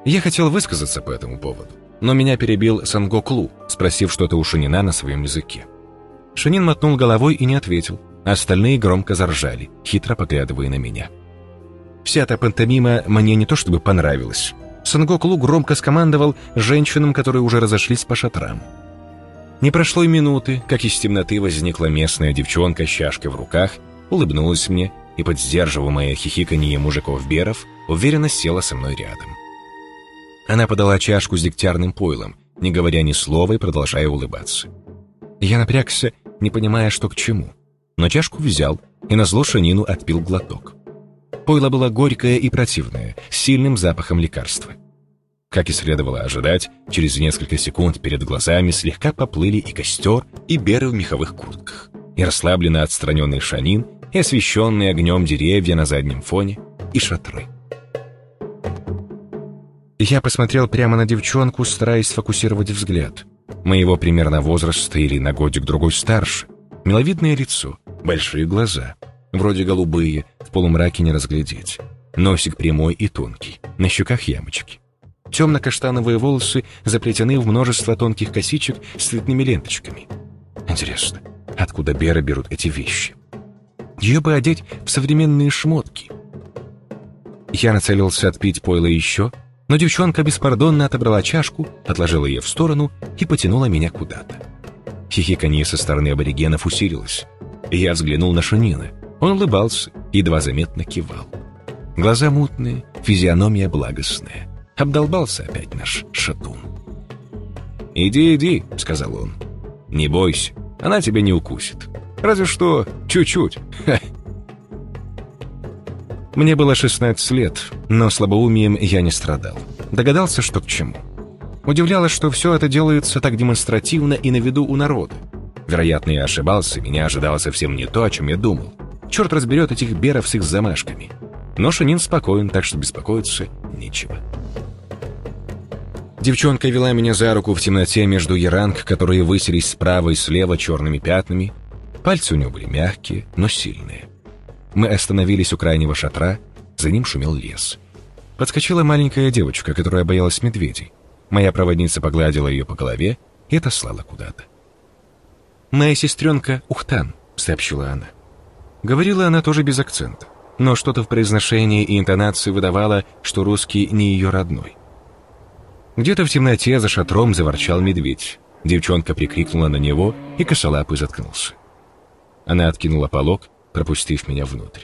Я хотел высказаться по этому поводу, но меня перебил Санго Клу, спросив что-то у Шанина на своем языке. Шанин мотнул головой и не ответил, а остальные громко заржали, хитро поглядывая на меня. Вся эта пантомима мне не то чтобы понравилась. Сангоклу громко скомандовал женщинам, которые уже разошлись по шатрам. Не прошло и минуты, как из темноты возникла местная девчонка с чашкой в руках, улыбнулась мне и, под сдерживаемое хихиканье мужиков-беров, уверенно села со мной рядом. Она подала чашку с дегтярным пойлом, не говоря ни слова и продолжая улыбаться. Я напрягся, не понимая, что к чему, но чашку взял и на зло Шанину отпил глоток. Пойло было горькое и противное, с сильным запахом лекарства. Как и следовало ожидать, через несколько секунд перед глазами слегка поплыли и костер, и беры в меховых куртках, и расслабленно отстраненный шанин, и освещенные огнем деревья на заднем фоне, и шатры. Я посмотрел прямо на девчонку, стараясь сфокусировать взгляд. Моего примерно возраста или на годик-другой старше. Миловидное лицо, большие глаза — вроде голубые, в полумраке не разглядеть. Носик прямой и тонкий, на щеках ямочки. Темно-каштановые волосы заплетены в множество тонких косичек с цветными ленточками. Интересно, откуда Бера берут эти вещи? Ее бы одеть в современные шмотки. Я нацелился отпить пойло еще, но девчонка беспардонно отобрала чашку, отложила ее в сторону и потянула меня куда-то. Хихиканье со стороны аборигенов усилилось. Я взглянул на Шанина. Он улыбался, едва заметно кивал. Глаза мутные, физиономия благостная. Обдолбался опять наш шатун. «Иди, иди», — сказал он. «Не бойся, она тебя не укусит. Разве что чуть-чуть. Мне было 16 лет, но слабоумием я не страдал. Догадался, что к чему. Удивляло, что все это делается так демонстративно и на виду у народа. Вероятно, я ошибался, меня ожидало совсем не то, о чем я думал. Черт разберет этих беров с их замашками. Но Шанин спокоен, так что беспокоиться нечего. Девчонка вела меня за руку в темноте между яранг, которые высились справа и слева черными пятнами. Пальцы у нее были мягкие, но сильные. Мы остановились у крайнего шатра, за ним шумел лес. Подскочила маленькая девочка, которая боялась медведей. Моя проводница погладила ее по голове и отослала куда-то. «Моя сестренка Ухтан», — сообщила она. Говорила она тоже без акцента, но что-то в произношении и интонации выдавало, что русский не ее родной. Где-то в темноте за шатром заворчал медведь. Девчонка прикрикнула на него, и косолапый заткнулся. Она откинула полог, пропустив меня внутрь.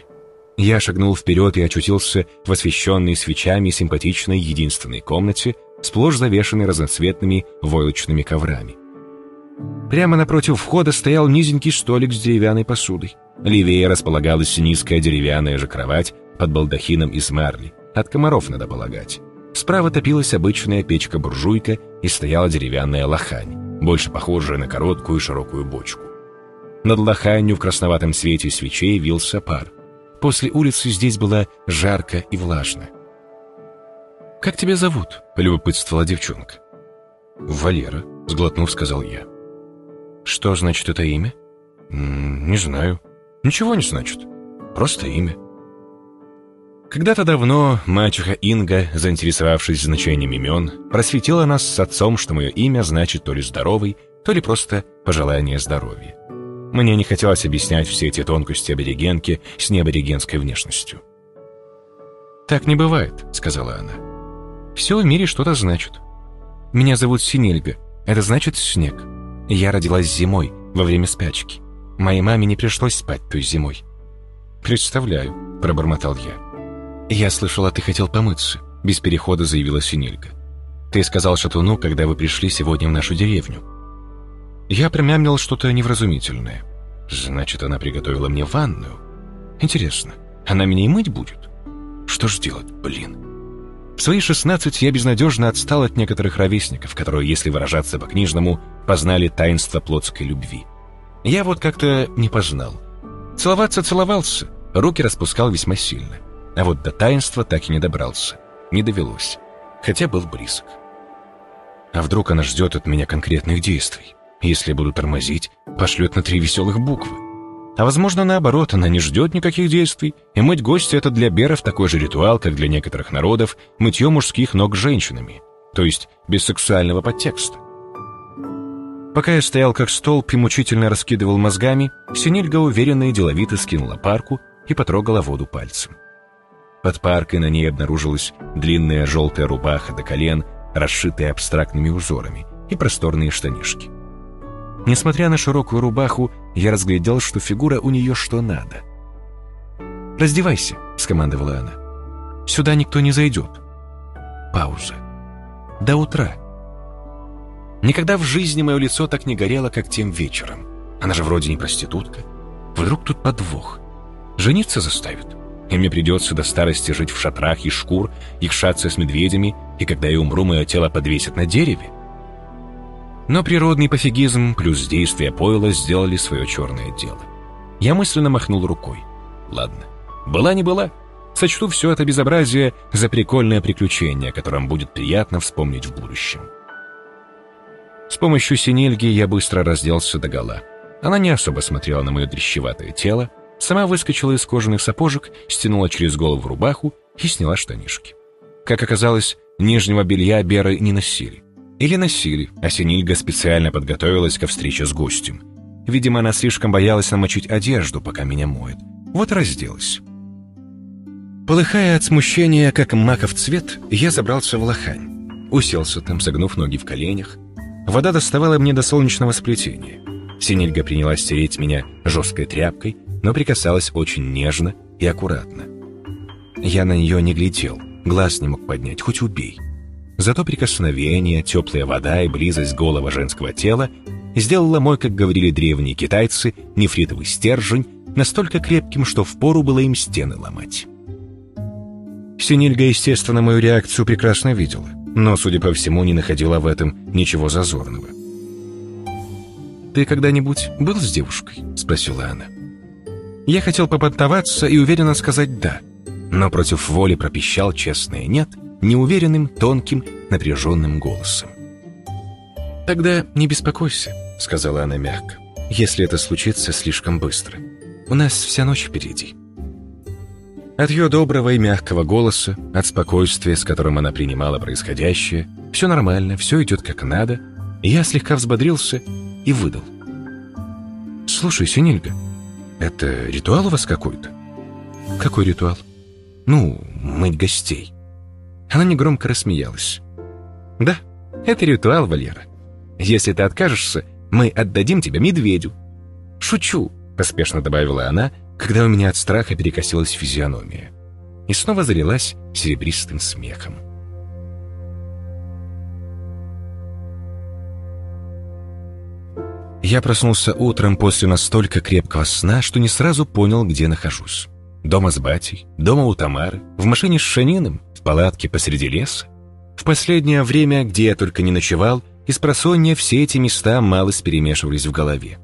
Я шагнул вперед и очутился в освещенной свечами симпатичной единственной комнате, сплошь завешенной разноцветными войлочными коврами. Прямо напротив входа стоял низенький столик с деревянной посудой. Левее располагалась низкая деревянная же кровать под балдахином из марли. От комаров надо полагать. Справа топилась обычная печка-буржуйка и стояла деревянная лохань, больше похожая на короткую широкую бочку. Над лоханью в красноватом свете свечей вился пар. После улицы здесь было жарко и влажно. «Как тебя зовут?» — полюбопытствовала девчонка. «Валера», — сглотнув, сказал я. «Что значит это имя?» «Не знаю. Ничего не значит. Просто имя». Когда-то давно мачеха Инга, заинтересовавшись значением имен, просветила нас с отцом, что мое имя значит то ли «здоровый», то ли просто «пожелание здоровья». Мне не хотелось объяснять все эти тонкости аборигенки с неаборигенской внешностью. «Так не бывает», — сказала она. «Все в мире что-то значит. Меня зовут Синельга. Это значит снег. Я родилась зимой, во время спячки. Моей маме не пришлось спать той зимой». «Представляю», — пробормотал я. «Я слышала, ты хотел помыться», — без перехода заявила Синельга. «Ты сказал Шатуну, когда вы пришли сегодня в нашу деревню. Я промямлил что-то невразумительное. Значит, она приготовила мне ванную. Интересно, она меня и мыть будет? Что ж делать, блин? В свои 16 я безнадежно отстал от некоторых ровесников, которые, если выражаться по-книжному, познали таинство плотской любви. Я вот как-то не познал. Целоваться целовался, руки распускал весьма сильно. А вот до таинства так и не добрался. Не довелось. Хотя был близок. А вдруг она ждет от меня конкретных действий? Если буду тормозить, пошлет на три веселых буквы. А возможно, наоборот, она не ждет никаких действий, и мыть гостя — это для беров такой же ритуал, как для некоторых народов мытье мужских ног женщинами, то есть без сексуального подтекста. Пока я стоял как столб и мучительно раскидывал мозгами, Синильга уверенно и деловито скинула парку и потрогала воду пальцем. Под паркой на ней обнаружилась длинная желтая рубаха до колен, расшитая абстрактными узорами, и просторные штанишки. Несмотря на широкую рубаху, я разглядел, что фигура у нее что надо. «Раздевайся», — скомандовала она. «Сюда никто не зайдет». Пауза. «До утра». Никогда в жизни мое лицо так не горело, как тем вечером. Она же вроде не проститутка. Вдруг тут подвох. Жениться заставит. И мне придется до старости жить в шатрах из шкур, якшаться с медведями, и когда я умру, мое тело подвесят на дереве. Но природный пофигизм плюс действия пойла сделали свое черное дело. Я мысленно махнул рукой. Ладно, была не была. Сочту все это безобразие за прикольное приключение, о котором будет приятно вспомнить в будущем. С помощью синельги я быстро разделся догола. Она не особо смотрела на мое дрещеватое тело, сама выскочила из кожаных сапожек, стянула через голову рубаху и сняла штанишки. Как оказалось, нижнего белья Беры не носили. Или носили, а Синильга специально подготовилась ко встрече с гостем. Видимо, она слишком боялась намочить одежду, пока меня моет. Вот разделась. Полыхая от смущения, как маков цвет, я забрался в лохань. Уселся там, согнув ноги в коленях. Вода доставала мне до солнечного сплетения. Синельга принялась стереть меня жесткой тряпкой, но прикасалась очень нежно и аккуратно. Я на нее не глядел, глаз не мог поднять, хоть убей. Зато прикосновение, теплая вода и близость голого женского тела сделала мой, как говорили древние китайцы, нефритовый стержень настолько крепким, что впору было им стены ломать. Синильга, естественно, мою реакцию прекрасно видела, но, судя по всему, не находила в этом ничего зазорного. «Ты когда-нибудь был с девушкой?» — спросила она. Я хотел попонтоваться и уверенно сказать «да», но против воли пропищал честное «нет» неуверенным, тонким, напряженным голосом. «Тогда не беспокойся», — сказала она мягко, «если это случится слишком быстро. У нас вся ночь впереди». От ее доброго и мягкого голоса, от спокойствия, с которым она принимала происходящее, все нормально, все идет как надо, я слегка взбодрился и выдал. «Слушай, Синильга, это ритуал у вас какой-то?» «Какой ритуал?» «Ну, мыть гостей». Она негромко рассмеялась. «Да, это ритуал, Валера. Если ты откажешься, мы отдадим тебя медведю». «Шучу», — поспешно добавила она, — когда у меня от страха перекосилась физиономия. И снова залилась серебристым смехом. Я проснулся утром после настолько крепкого сна, что не сразу понял, где нахожусь. Дома с батей, дома у Тамары, в машине с Шаниным, в палатке посреди леса. В последнее время, где я только не ночевал, из просонья все эти места малость перемешивались в голове.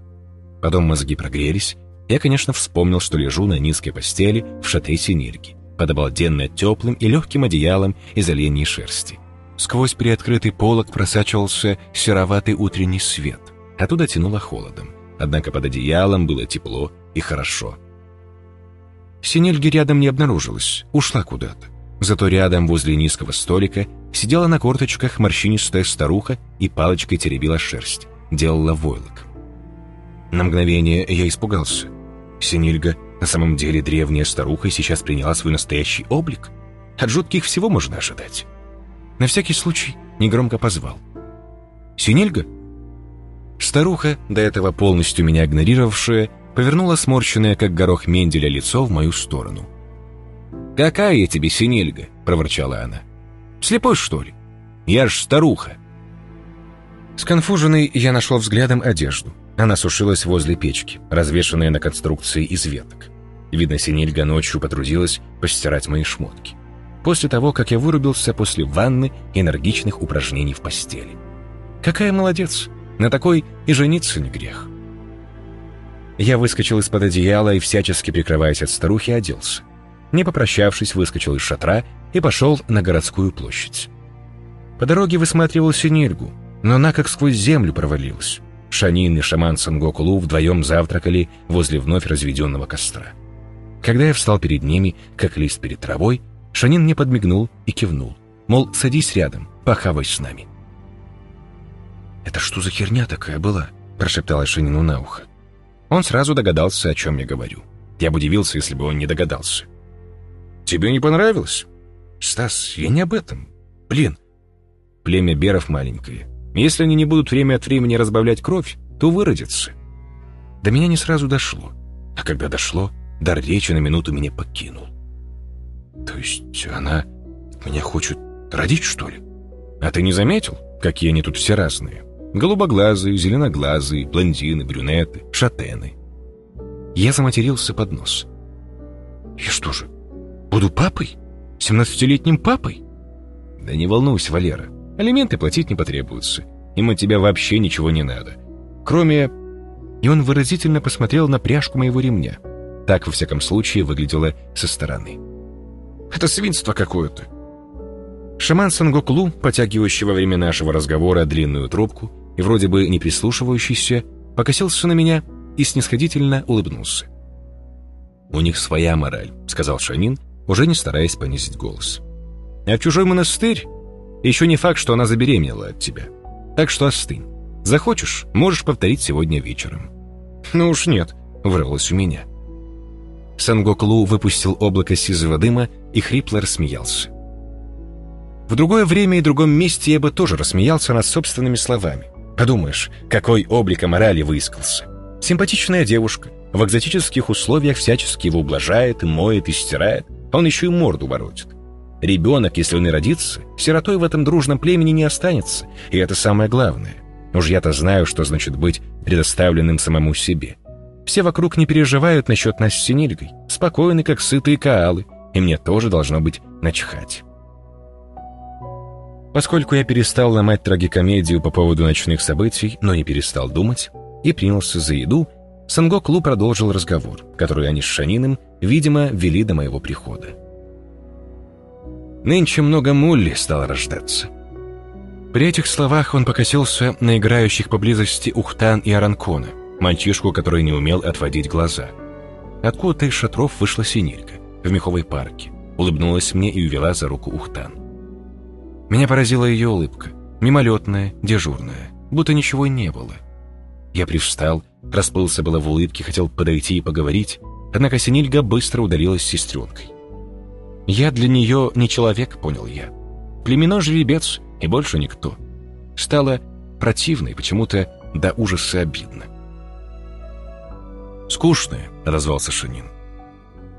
Потом мозги прогрелись, я, конечно, вспомнил, что лежу на низкой постели в шатре синельги, под обалденно теплым и легким одеялом из оленьей шерсти. Сквозь приоткрытый полог просачивался сероватый утренний свет. Оттуда тянуло холодом. Однако под одеялом было тепло и хорошо. Синельги рядом не обнаружилась, ушла куда-то. Зато рядом, возле низкого столика, сидела на корточках морщинистая старуха и палочкой теребила шерсть, делала войлок. На мгновение я испугался. Синильга на самом деле древняя старуха сейчас приняла свой настоящий облик? От жутких всего можно ожидать. На всякий случай негромко позвал. «Синильга?» Старуха, до этого полностью меня игнорировавшая, повернула сморщенное, как горох Менделя, лицо в мою сторону. «Какая я тебе синельга?» — проворчала она. «Слепой, что ли? Я ж старуха!» Сконфуженный, я нашел взглядом одежду. Она сушилась возле печки, развешанная на конструкции из веток. Видно, Синельга ночью потрудилась постирать мои шмотки. После того, как я вырубился после ванны и энергичных упражнений в постели. Какая молодец! На такой и жениться не грех. Я выскочил из-под одеяла и, всячески прикрываясь от старухи, оделся. Не попрощавшись, выскочил из шатра и пошел на городскую площадь. По дороге высматривал Синельгу, но она как сквозь землю провалилась. Шанин и шаман Сангокулу вдвоем завтракали возле вновь разведенного костра. Когда я встал перед ними, как лист перед травой, Шанин мне подмигнул и кивнул. Мол, садись рядом, похавай с нами. «Это что за херня такая была?» – прошептала Шанину на ухо. Он сразу догадался, о чем я говорю. Я бы удивился, если бы он не догадался. «Тебе не понравилось?» «Стас, я не об этом. Блин, племя беров маленькое. Если они не будут время от времени разбавлять кровь, то выродятся. До меня не сразу дошло. А когда дошло, дар речи на минуту меня покинул. То есть она меня хочет родить, что ли? А ты не заметил, какие они тут все разные? Голубоглазые, зеленоглазые, блондины, брюнеты, шатены. Я заматерился под нос. Я что же, буду папой? Семнадцатилетним папой? Да не волнуйся, Валера. Алименты платить не потребуются. Им от тебя вообще ничего не надо. Кроме... И он выразительно посмотрел на пряжку моего ремня. Так, во всяком случае, выглядело со стороны. Это свинство какое-то. Шаман Сангоклу, потягивающий во время нашего разговора длинную трубку и вроде бы не прислушивающийся, покосился на меня и снисходительно улыбнулся. «У них своя мораль», — сказал Шанин, уже не стараясь понизить голос. «А в чужой монастырь? Еще не факт, что она забеременела от тебя. Так что остынь. Захочешь, можешь повторить сегодня вечером». «Ну уж нет», — вырвалось у меня. Сангоклу выпустил облако сизого дыма и хрипло рассмеялся. В другое время и другом месте я бы тоже рассмеялся над собственными словами. Подумаешь, какой облик морали выискался. Симпатичная девушка, в экзотических условиях всячески его ублажает, моет, и стирает, а он еще и морду воротит. Ребенок, если он и родится, сиротой в этом дружном племени не останется, и это самое главное. Уж я-то знаю, что значит быть предоставленным самому себе. Все вокруг не переживают насчет нас с Синильгой, спокойны, как сытые каалы, и мне тоже должно быть начхать. Поскольку я перестал ломать трагикомедию по поводу ночных событий, но не перестал думать, и принялся за еду, Сангок Лу продолжил разговор, который они с Шаниным, видимо, вели до моего прихода. Нынче много мулли стало рождаться. При этих словах он покосился на играющих поблизости Ухтан и Аранкона, мальчишку, который не умел отводить глаза. Откуда-то из шатров вышла синелька в меховой парке, улыбнулась мне и увела за руку Ухтан. Меня поразила ее улыбка, мимолетная, дежурная, будто ничего не было. Я привстал, расплылся было в улыбке, хотел подойти и поговорить, однако Синильга быстро удалилась с сестренкой. Я для нее не человек, понял я. Племенной жеребец и больше никто. Стало противно и почему-то до ужаса обидно. «Скучные», — отозвался Шинин.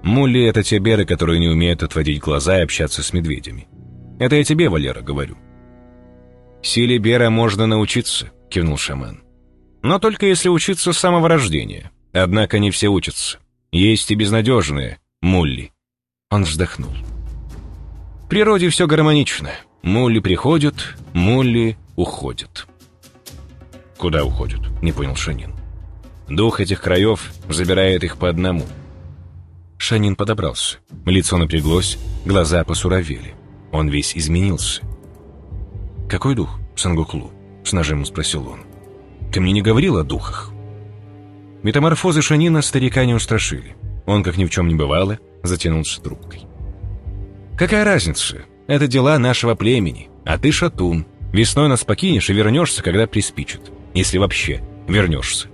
«Мулли — это те беры, которые не умеют отводить глаза и общаться с медведями. Это я тебе, Валера, говорю». «Силе бера можно научиться», — кивнул шаман. «Но только если учиться с самого рождения. Однако не все учатся. Есть и безнадежные, мулли». Он вздохнул. В природе все гармонично. Мулли приходят, мулли уходят. «Куда уходят?» — не понял Шанин. Дух этих краев забирает их по одному. Шанин подобрался. Лицо напряглось, глаза посуровели. Он весь изменился. «Какой дух, Сангуклу?» — с нажимом спросил он. «Ты мне не говорил о духах?» Метаморфозы Шанина старика не устрашили. Он, как ни в чем не бывало, затянулся трубкой. «Какая разница? Это дела нашего племени, а ты шатун. Весной нас покинешь и вернешься, когда приспичит. Если вообще вернешься.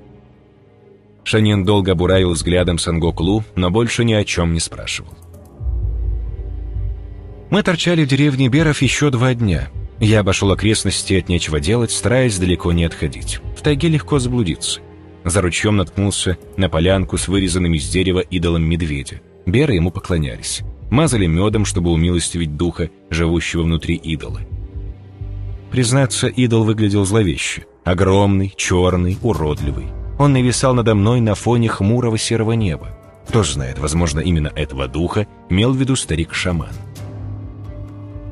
Шанин долго буравил взглядом Сангоклу, но больше ни о чем не спрашивал. Мы торчали в деревне Беров еще два дня. Я обошел окрестности от нечего делать, стараясь далеко не отходить. В тайге легко заблудиться. За ручьем наткнулся на полянку с вырезанным из дерева идолом медведя. Беры ему поклонялись. Мазали медом, чтобы умилостивить духа, живущего внутри идола. Признаться, идол выглядел зловеще. Огромный, черный, уродливый. Он нависал надо мной на фоне хмурого серого неба. Кто знает, возможно, именно этого духа имел в виду старик-шаман.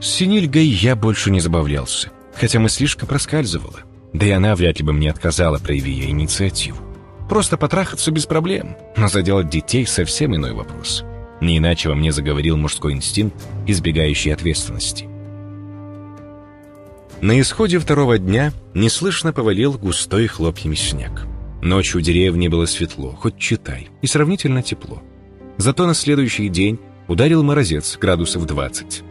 С Синильгой я больше не забавлялся, хотя мыслишка проскальзывала. Да и она вряд ли бы мне отказала, прояви я инициативу. Просто потрахаться без проблем, но заделать детей совсем иной вопрос. Не иначе во мне заговорил мужской инстинкт, избегающий ответственности. На исходе второго дня неслышно повалил густой хлопьями снег. Ночью деревне было светло, хоть читай, и сравнительно тепло. Зато на следующий день ударил морозец градусов 20.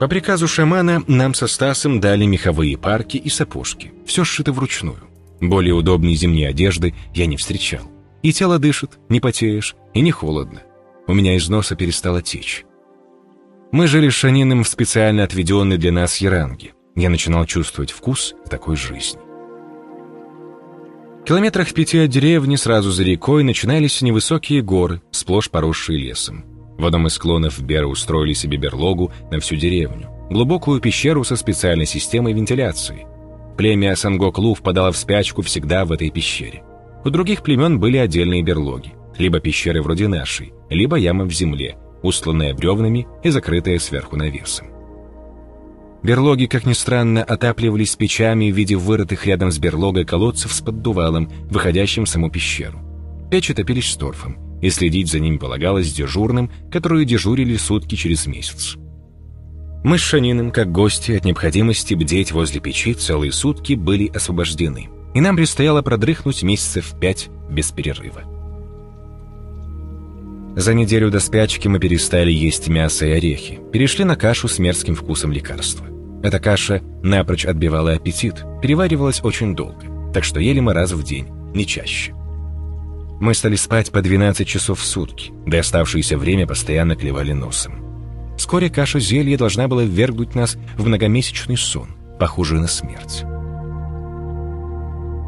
По приказу шамана нам со Стасом дали меховые парки и сапожки. Все сшито вручную. Более удобной зимней одежды я не встречал. И тело дышит, не потеешь, и не холодно. У меня из носа перестало течь. Мы жили с Шаниным в специально отведенной для нас яранге. Я начинал чувствовать вкус такой жизни километрах в пяти от деревни, сразу за рекой, начинались невысокие горы, сплошь поросшие лесом. В одном из склонов Беры устроили себе берлогу на всю деревню. Глубокую пещеру со специальной системой вентиляции. Племя Сангоклу впадало в спячку всегда в этой пещере. У других племен были отдельные берлоги. Либо пещеры вроде нашей, либо яма в земле, устланная бревнами и закрытая сверху навесом. Берлоги, как ни странно, отапливались печами в виде вырытых рядом с берлогой колодцев с поддувалом, выходящим в саму пещеру. Печи топились торфом, и следить за ними полагалось дежурным, которые дежурили сутки через месяц. Мы с Шаниным, как гости, от необходимости бдеть возле печи целые сутки были освобождены, и нам предстояло продрыхнуть месяцев пять без перерыва. За неделю до спячки мы перестали есть мясо и орехи, перешли на кашу с мерзким вкусом лекарства. Эта каша напрочь отбивала аппетит, переваривалась очень долго, так что ели мы раз в день, не чаще. Мы стали спать по 12 часов в сутки, да оставшееся время постоянно клевали носом. Вскоре каша зелья должна была ввергнуть нас в многомесячный сон, похожий на смерть.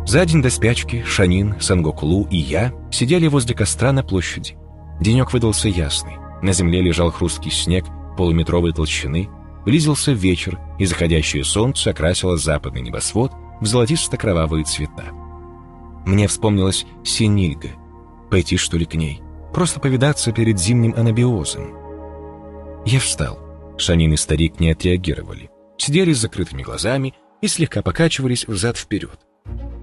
За день до спячки Шанин, Сангоклу и я сидели возле костра на площади. Денек выдался ясный. На земле лежал хрусткий снег полуметровой толщины, близился вечер, и заходящее солнце окрасило западный небосвод в золотисто-кровавые цвета. Мне вспомнилась Синильга. Пойти, что ли, к ней? Просто повидаться перед зимним анабиозом. Я встал. Шанин и старик не отреагировали. Сидели с закрытыми глазами и слегка покачивались взад-вперед.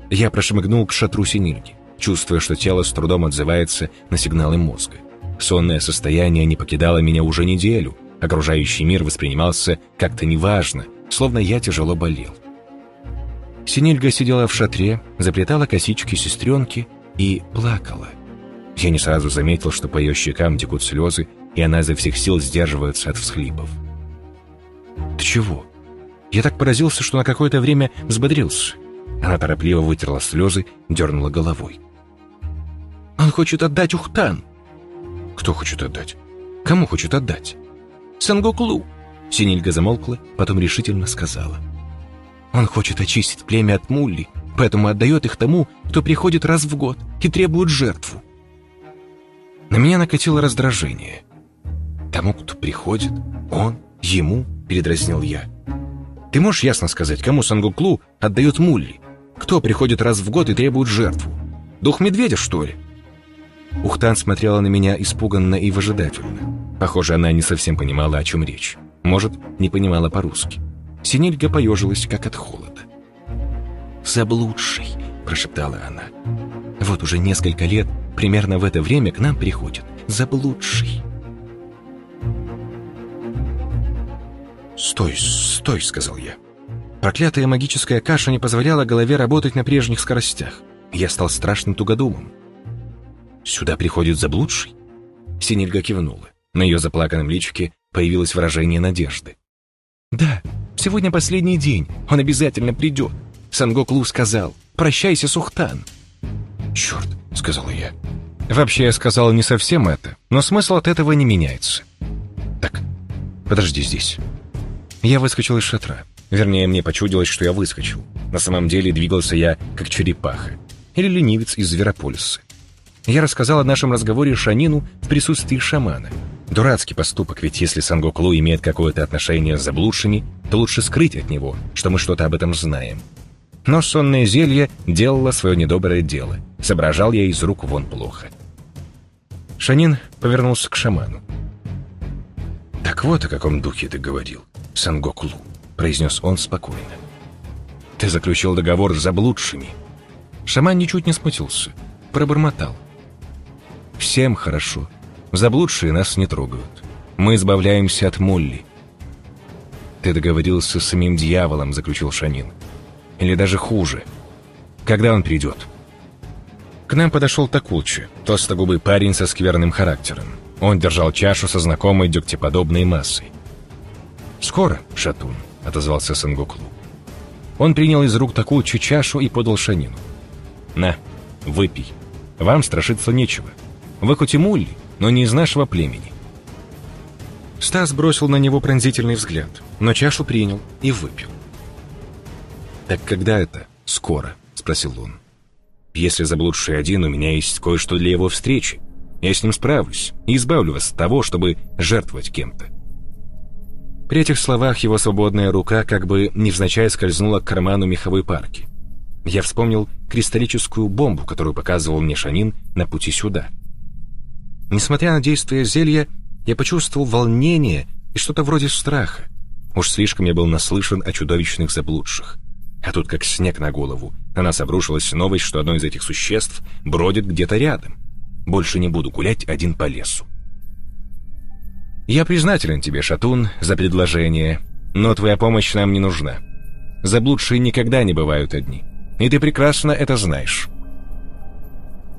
Я прошмыгнул к шатру Синильги, чувствуя, что тело с трудом отзывается на сигналы мозга. Сонное состояние не покидало меня уже неделю. Окружающий мир воспринимался как-то неважно, словно я тяжело болел. Синильга сидела в шатре, заплетала косички сестренки и плакала. Я не сразу заметил, что по ее щекам текут слезы, и она изо всех сил сдерживается от всхлипов. «Ты чего?» Я так поразился, что на какое-то время взбодрился. Она торопливо вытерла слезы, дернула головой. «Он хочет отдать Ухтан!» «Кто хочет отдать? Кому хочет отдать?» «Сангоклу!» Синильга замолкла, потом решительно сказала. «Он хочет очистить племя от Мулли, поэтому отдает их тому, кто приходит раз в год и требует жертву». На меня накатило раздражение. «Тому, кто приходит? Он? Ему?» — передразнил я. «Ты можешь ясно сказать, кому Сангуклу отдает Мулли? Кто приходит раз в год и требует жертву? Дух медведя, что ли?» Ухтан смотрела на меня испуганно и выжидательно. Похоже, она не совсем понимала, о чем речь. Может, не понимала по-русски. Синильга поежилась, как от холода. «Заблудший», — прошептала она. «Вот уже несколько лет, примерно в это время к нам приходит заблудший». «Стой, стой», — сказал я. Проклятая магическая каша не позволяла голове работать на прежних скоростях. Я стал страшным тугодумом. «Сюда приходит заблудший?» Синильга кивнула. На ее заплаканном личике появилось выражение надежды. «Да, сегодня последний день, он обязательно придет. Сангок Лу сказал, прощайся, Сухтан». «Черт», — сказала я. Вообще я сказал не совсем это, но смысл от этого не меняется. Так, подожди здесь. Я выскочил из шатра. Вернее, мне почудилось, что я выскочил. На самом деле двигался я, как черепаха. Или ленивец из Зверополиса. Я рассказал о нашем разговоре Шанину в присутствии шамана. Дурацкий поступок, ведь если Сангоклу имеет какое-то отношение с заблудшими, то лучше скрыть от него, что мы что-то об этом знаем. Но сонное зелье делало свое недоброе дело. Соображал я из рук вон плохо. Шанин повернулся к шаману. «Так вот о каком духе ты говорил, Сангоклу», — произнес он спокойно. «Ты заключил договор с заблудшими». Шаман ничуть не смутился, пробормотал. «Всем хорошо. Заблудшие нас не трогают. Мы избавляемся от Молли». «Ты договорился с самим дьяволом», — заключил Шанин. «Или даже хуже. Когда он придет?» К нам подошел Такулчи, толстогубый парень со скверным характером. Он держал чашу со знакомой дегтеподобной массой. «Скоро, Шатун», — отозвался Сангуклу. Он принял из рук Такулчи чашу и подал Шанину. «На, выпей. Вам страшиться нечего. Вы хоть и мулли, но не из нашего племени». Стас бросил на него пронзительный взгляд, но чашу принял и выпил. «Так когда это? Скоро?» — спросил он. «Если заблудший один, у меня есть кое-что для его встречи. Я с ним справлюсь и избавлю вас от того, чтобы жертвовать кем-то». При этих словах его свободная рука как бы невзначай скользнула к карману меховой парки. Я вспомнил кристаллическую бомбу, которую показывал мне Шанин на пути сюда. Несмотря на действие зелья, я почувствовал волнение и что-то вроде страха. Уж слишком я был наслышан о чудовищных заблудших. А тут как снег на голову. На нас обрушилась новость, что одно из этих существ бродит где-то рядом. Больше не буду гулять один по лесу. Я признателен тебе, Шатун, за предложение, но твоя помощь нам не нужна. Заблудшие никогда не бывают одни. И ты прекрасно это знаешь.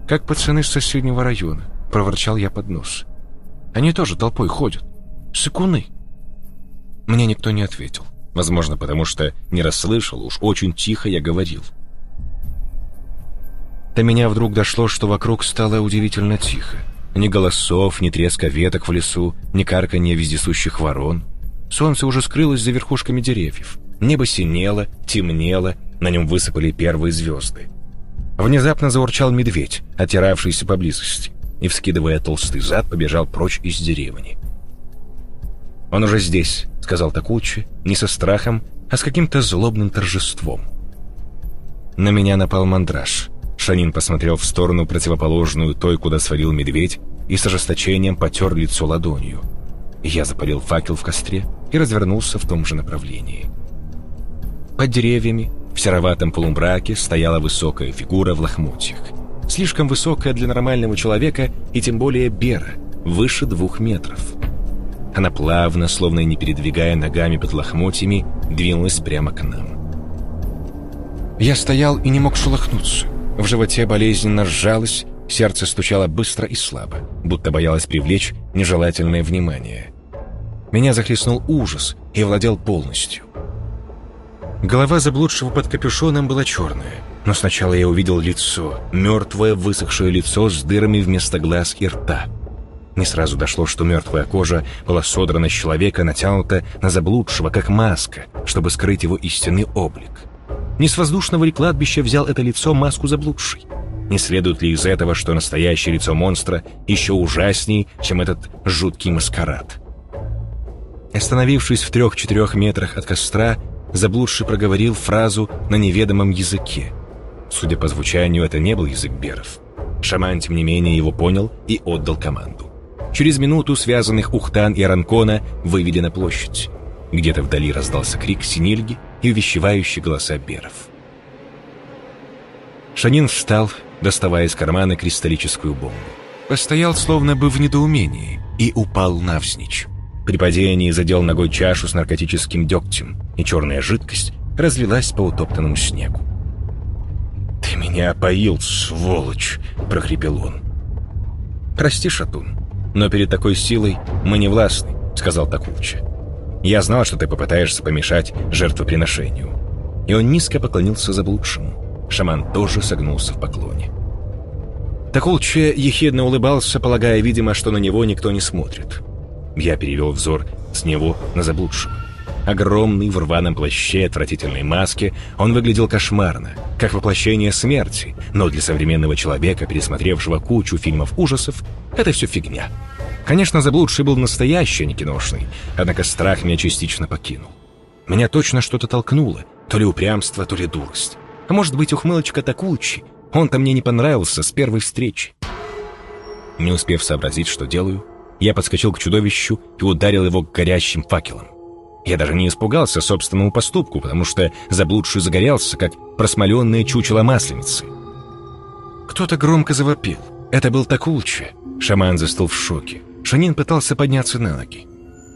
Как пацаны с соседнего района, проворчал я под нос. Они тоже толпой ходят. Сыкуны. Мне никто не ответил. Возможно, потому что не расслышал, уж очень тихо я говорил. До меня вдруг дошло, что вокруг стало удивительно тихо. Ни голосов, ни треска веток в лесу, ни карканья вездесущих ворон. Солнце уже скрылось за верхушками деревьев. Небо синело, темнело, на нем высыпали первые звезды. Внезапно заурчал медведь, отиравшийся поблизости, и, вскидывая толстый зад, побежал прочь из деревни. «Он уже здесь», — сказал Такучи, не со страхом, а с каким-то злобным торжеством. На меня напал мандраж. Шанин посмотрел в сторону противоположную той, куда свалил медведь, и с ожесточением потер лицо ладонью. Я запалил факел в костре и развернулся в том же направлении. Под деревьями, в сероватом полумраке, стояла высокая фигура в лохмотьях. Слишком высокая для нормального человека и тем более бера, выше двух метров. Она плавно, словно не передвигая ногами под лохмотьями, двинулась прямо к нам. Я стоял и не мог шелохнуться. В животе болезненно сжалось, сердце стучало быстро и слабо, будто боялось привлечь нежелательное внимание. Меня захлестнул ужас и владел полностью. Голова заблудшего под капюшоном была черная, но сначала я увидел лицо, мертвое высохшее лицо с дырами вместо глаз и рта — не сразу дошло, что мертвая кожа была содрана с человека, натянута на заблудшего, как маска, чтобы скрыть его истинный облик. Не с воздушного ли кладбища взял это лицо маску заблудший? Не следует ли из этого, что настоящее лицо монстра еще ужаснее, чем этот жуткий маскарад? Остановившись в трех-четырех метрах от костра, заблудший проговорил фразу на неведомом языке. Судя по звучанию, это не был язык беров. Шаман, тем не менее, его понял и отдал команду. Через минуту связанных Ухтан и Аранкона вывели на площадь. Где-то вдали раздался крик Синильги и увещевающие голоса беров. Шанин встал, доставая из кармана кристаллическую бомбу. Постоял словно бы в недоумении и упал навзничь. При падении задел ногой чашу с наркотическим дегтем, и черная жидкость разлилась по утоптанному снегу. «Ты меня опоил, сволочь!» — прохрипел он. «Прости, Шатун, но перед такой силой мы не властны», — сказал Такулча. «Я знал, что ты попытаешься помешать жертвоприношению». И он низко поклонился заблудшему. Шаман тоже согнулся в поклоне. Такулча ехидно улыбался, полагая, видимо, что на него никто не смотрит. Я перевел взор с него на заблудшего. Огромный в рваном плаще отвратительной маске, он выглядел кошмарно, как воплощение смерти, но для современного человека, пересмотревшего кучу фильмов ужасов, это все фигня. Конечно, заблудший был настоящий, а не киношный, однако страх меня частично покинул. Меня точно что-то толкнуло, то ли упрямство, то ли дурость. А может быть, ухмылочка Такучи. Он-то мне не понравился с первой встречи. Не успев сообразить, что делаю, я подскочил к чудовищу и ударил его горящим факелом. Я даже не испугался собственному поступку, потому что заблудший загорелся, как просмоленное чучело масленицы. Кто-то громко завопил. Это был Такулча. Шаман застыл в шоке. Шанин пытался подняться на ноги.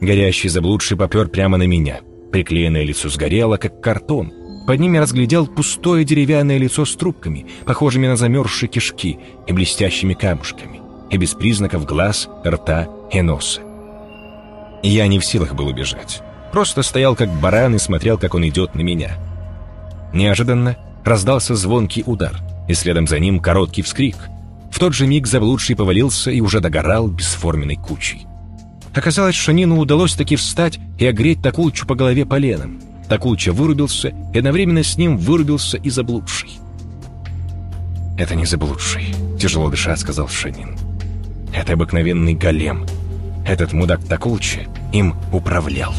Горящий заблудший попер прямо на меня. Приклеенное лицо сгорело, как картон. Под ними разглядел пустое деревянное лицо с трубками, похожими на замерзшие кишки и блестящими камушками, и без признаков глаз, рта и носа. Я не в силах был убежать. Просто стоял как баран и смотрел, как он идет на меня. Неожиданно раздался звонкий удар, и следом за ним короткий вскрик. В тот же миг заблудший повалился и уже догорал бесформенной кучей. Оказалось, Шанину удалось таки встать и огреть Такулчу по голове поленом. Такулча вырубился, и одновременно с ним вырубился и заблудший. «Это не заблудший», — тяжело дыша сказал Шанин. «Это обыкновенный голем. Этот мудак Такулча им управлял».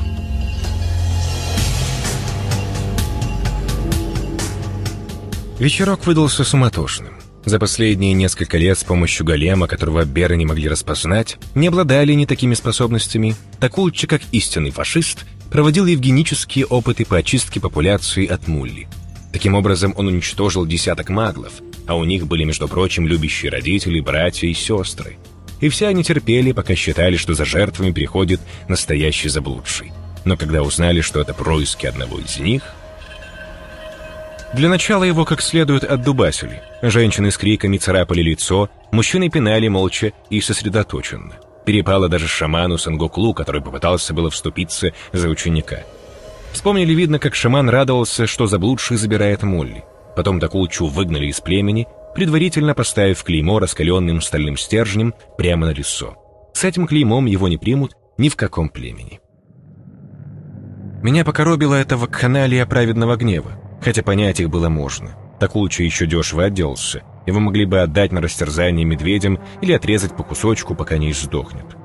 Вечерок выдался суматошным. За последние несколько лет с помощью голема, которого Беры не могли распознать, не обладали ни такими способностями, Такулча, как истинный фашист, проводил евгенические опыты по очистке популяции от мулли. Таким образом, он уничтожил десяток маглов, а у них были, между прочим, любящие родители, братья и сестры. И все они терпели, пока считали, что за жертвами приходит настоящий заблудший. Но когда узнали, что это происки одного из них, для начала его как следует отдубасили. Женщины с криками царапали лицо, мужчины пинали молча и сосредоточенно. Перепало даже шаману Сангоклу, который попытался было вступиться за ученика. Вспомнили, видно, как шаман радовался, что заблудший забирает Молли. Потом Такулчу выгнали из племени, предварительно поставив клеймо раскаленным стальным стержнем прямо на лицо. С этим клеймом его не примут ни в каком племени. Меня покоробило это вакханалия праведного гнева, хотя понять их было можно. Такулчу еще дешево отделался, его могли бы отдать на растерзание медведям или отрезать по кусочку, пока не сдохнет.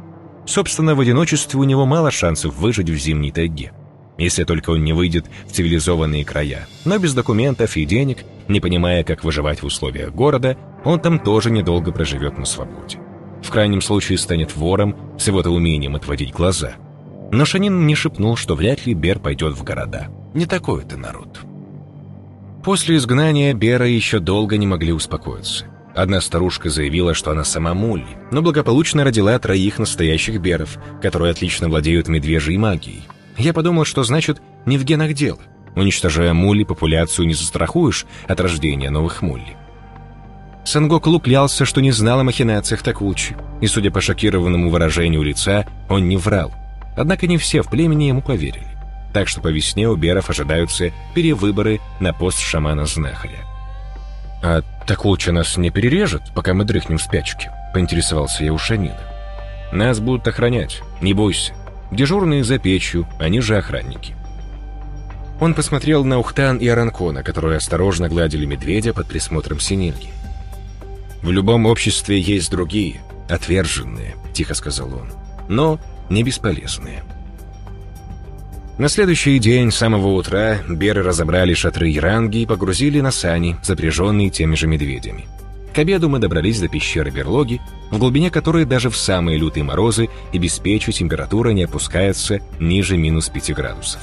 Собственно, в одиночестве у него мало шансов выжить в зимней тайге если только он не выйдет в цивилизованные края. Но без документов и денег, не понимая, как выживать в условиях города, он там тоже недолго проживет на свободе. В крайнем случае станет вором с его-то умением отводить глаза. Но Шанин мне шепнул, что вряд ли Бер пойдет в города. Не такой это народ. После изгнания Бера еще долго не могли успокоиться. Одна старушка заявила, что она сама Мулли, но благополучно родила троих настоящих беров, которые отлично владеют медвежьей магией. Я подумал, что значит не в генах дело. Уничтожая мули, популяцию не застрахуешь от рождения новых мулли. Сангок Лу клялся, что не знал о махинациях Такулчи, и, судя по шокированному выражению лица, он не врал. Однако не все в племени ему поверили. Так что по весне у беров ожидаются перевыборы на пост шамана-знахаря. «А Такулча нас не перережет, пока мы дрыхнем в спячке?» — поинтересовался я у Шанина. «Нас будут охранять, не бойся. Дежурные за печью, они же охранники. Он посмотрел на Ухтан и Аранкона, которые осторожно гладили медведя под присмотром Синильги. «В любом обществе есть другие, отверженные», — тихо сказал он, — «но не бесполезные». На следующий день, с самого утра, беры разобрали шатры Яранги и погрузили на сани, запряженные теми же медведями. К обеду мы добрались до пещеры берлоги, в глубине которой даже в самые лютые морозы и без печи температура не опускается ниже минус 5 градусов.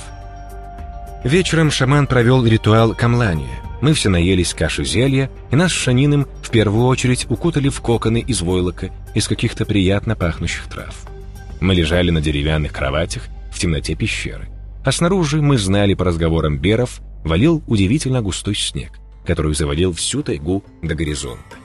Вечером шаман провел ритуал камлания. Мы все наелись каши зелья, и нас с Шаниным в первую очередь укутали в коконы из войлока из каких-то приятно пахнущих трав. Мы лежали на деревянных кроватях в темноте пещеры, а снаружи, мы знали по разговорам беров, валил удивительно густой снег — который заводил всю тайгу до горизонта.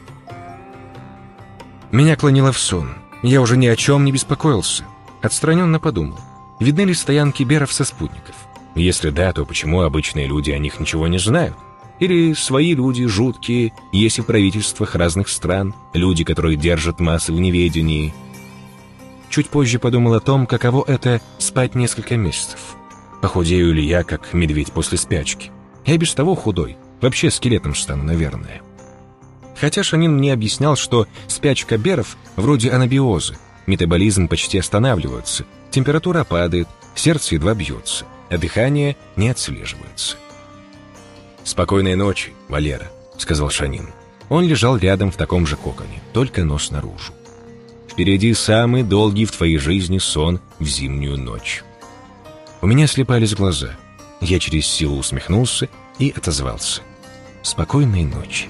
Меня клонило в сон. Я уже ни о чем не беспокоился. Отстраненно подумал. Видны ли стоянки беров со спутников? Если да, то почему обычные люди о них ничего не знают? Или свои люди жуткие, есть и в правительствах разных стран, люди, которые держат массы в неведении. Чуть позже подумал о том, каково это спать несколько месяцев. Похудею ли я, как медведь после спячки? Я без того худой, Вообще скелетом стану, наверное. Хотя Шанин мне объяснял, что спячка беров вроде анабиозы. Метаболизм почти останавливается, температура падает, сердце едва бьется, а дыхание не отслеживается. «Спокойной ночи, Валера», — сказал Шанин. Он лежал рядом в таком же коконе, только нос наружу. «Впереди самый долгий в твоей жизни сон в зимнюю ночь». У меня слепались глаза. Я через силу усмехнулся и отозвался. Спокойной ночи.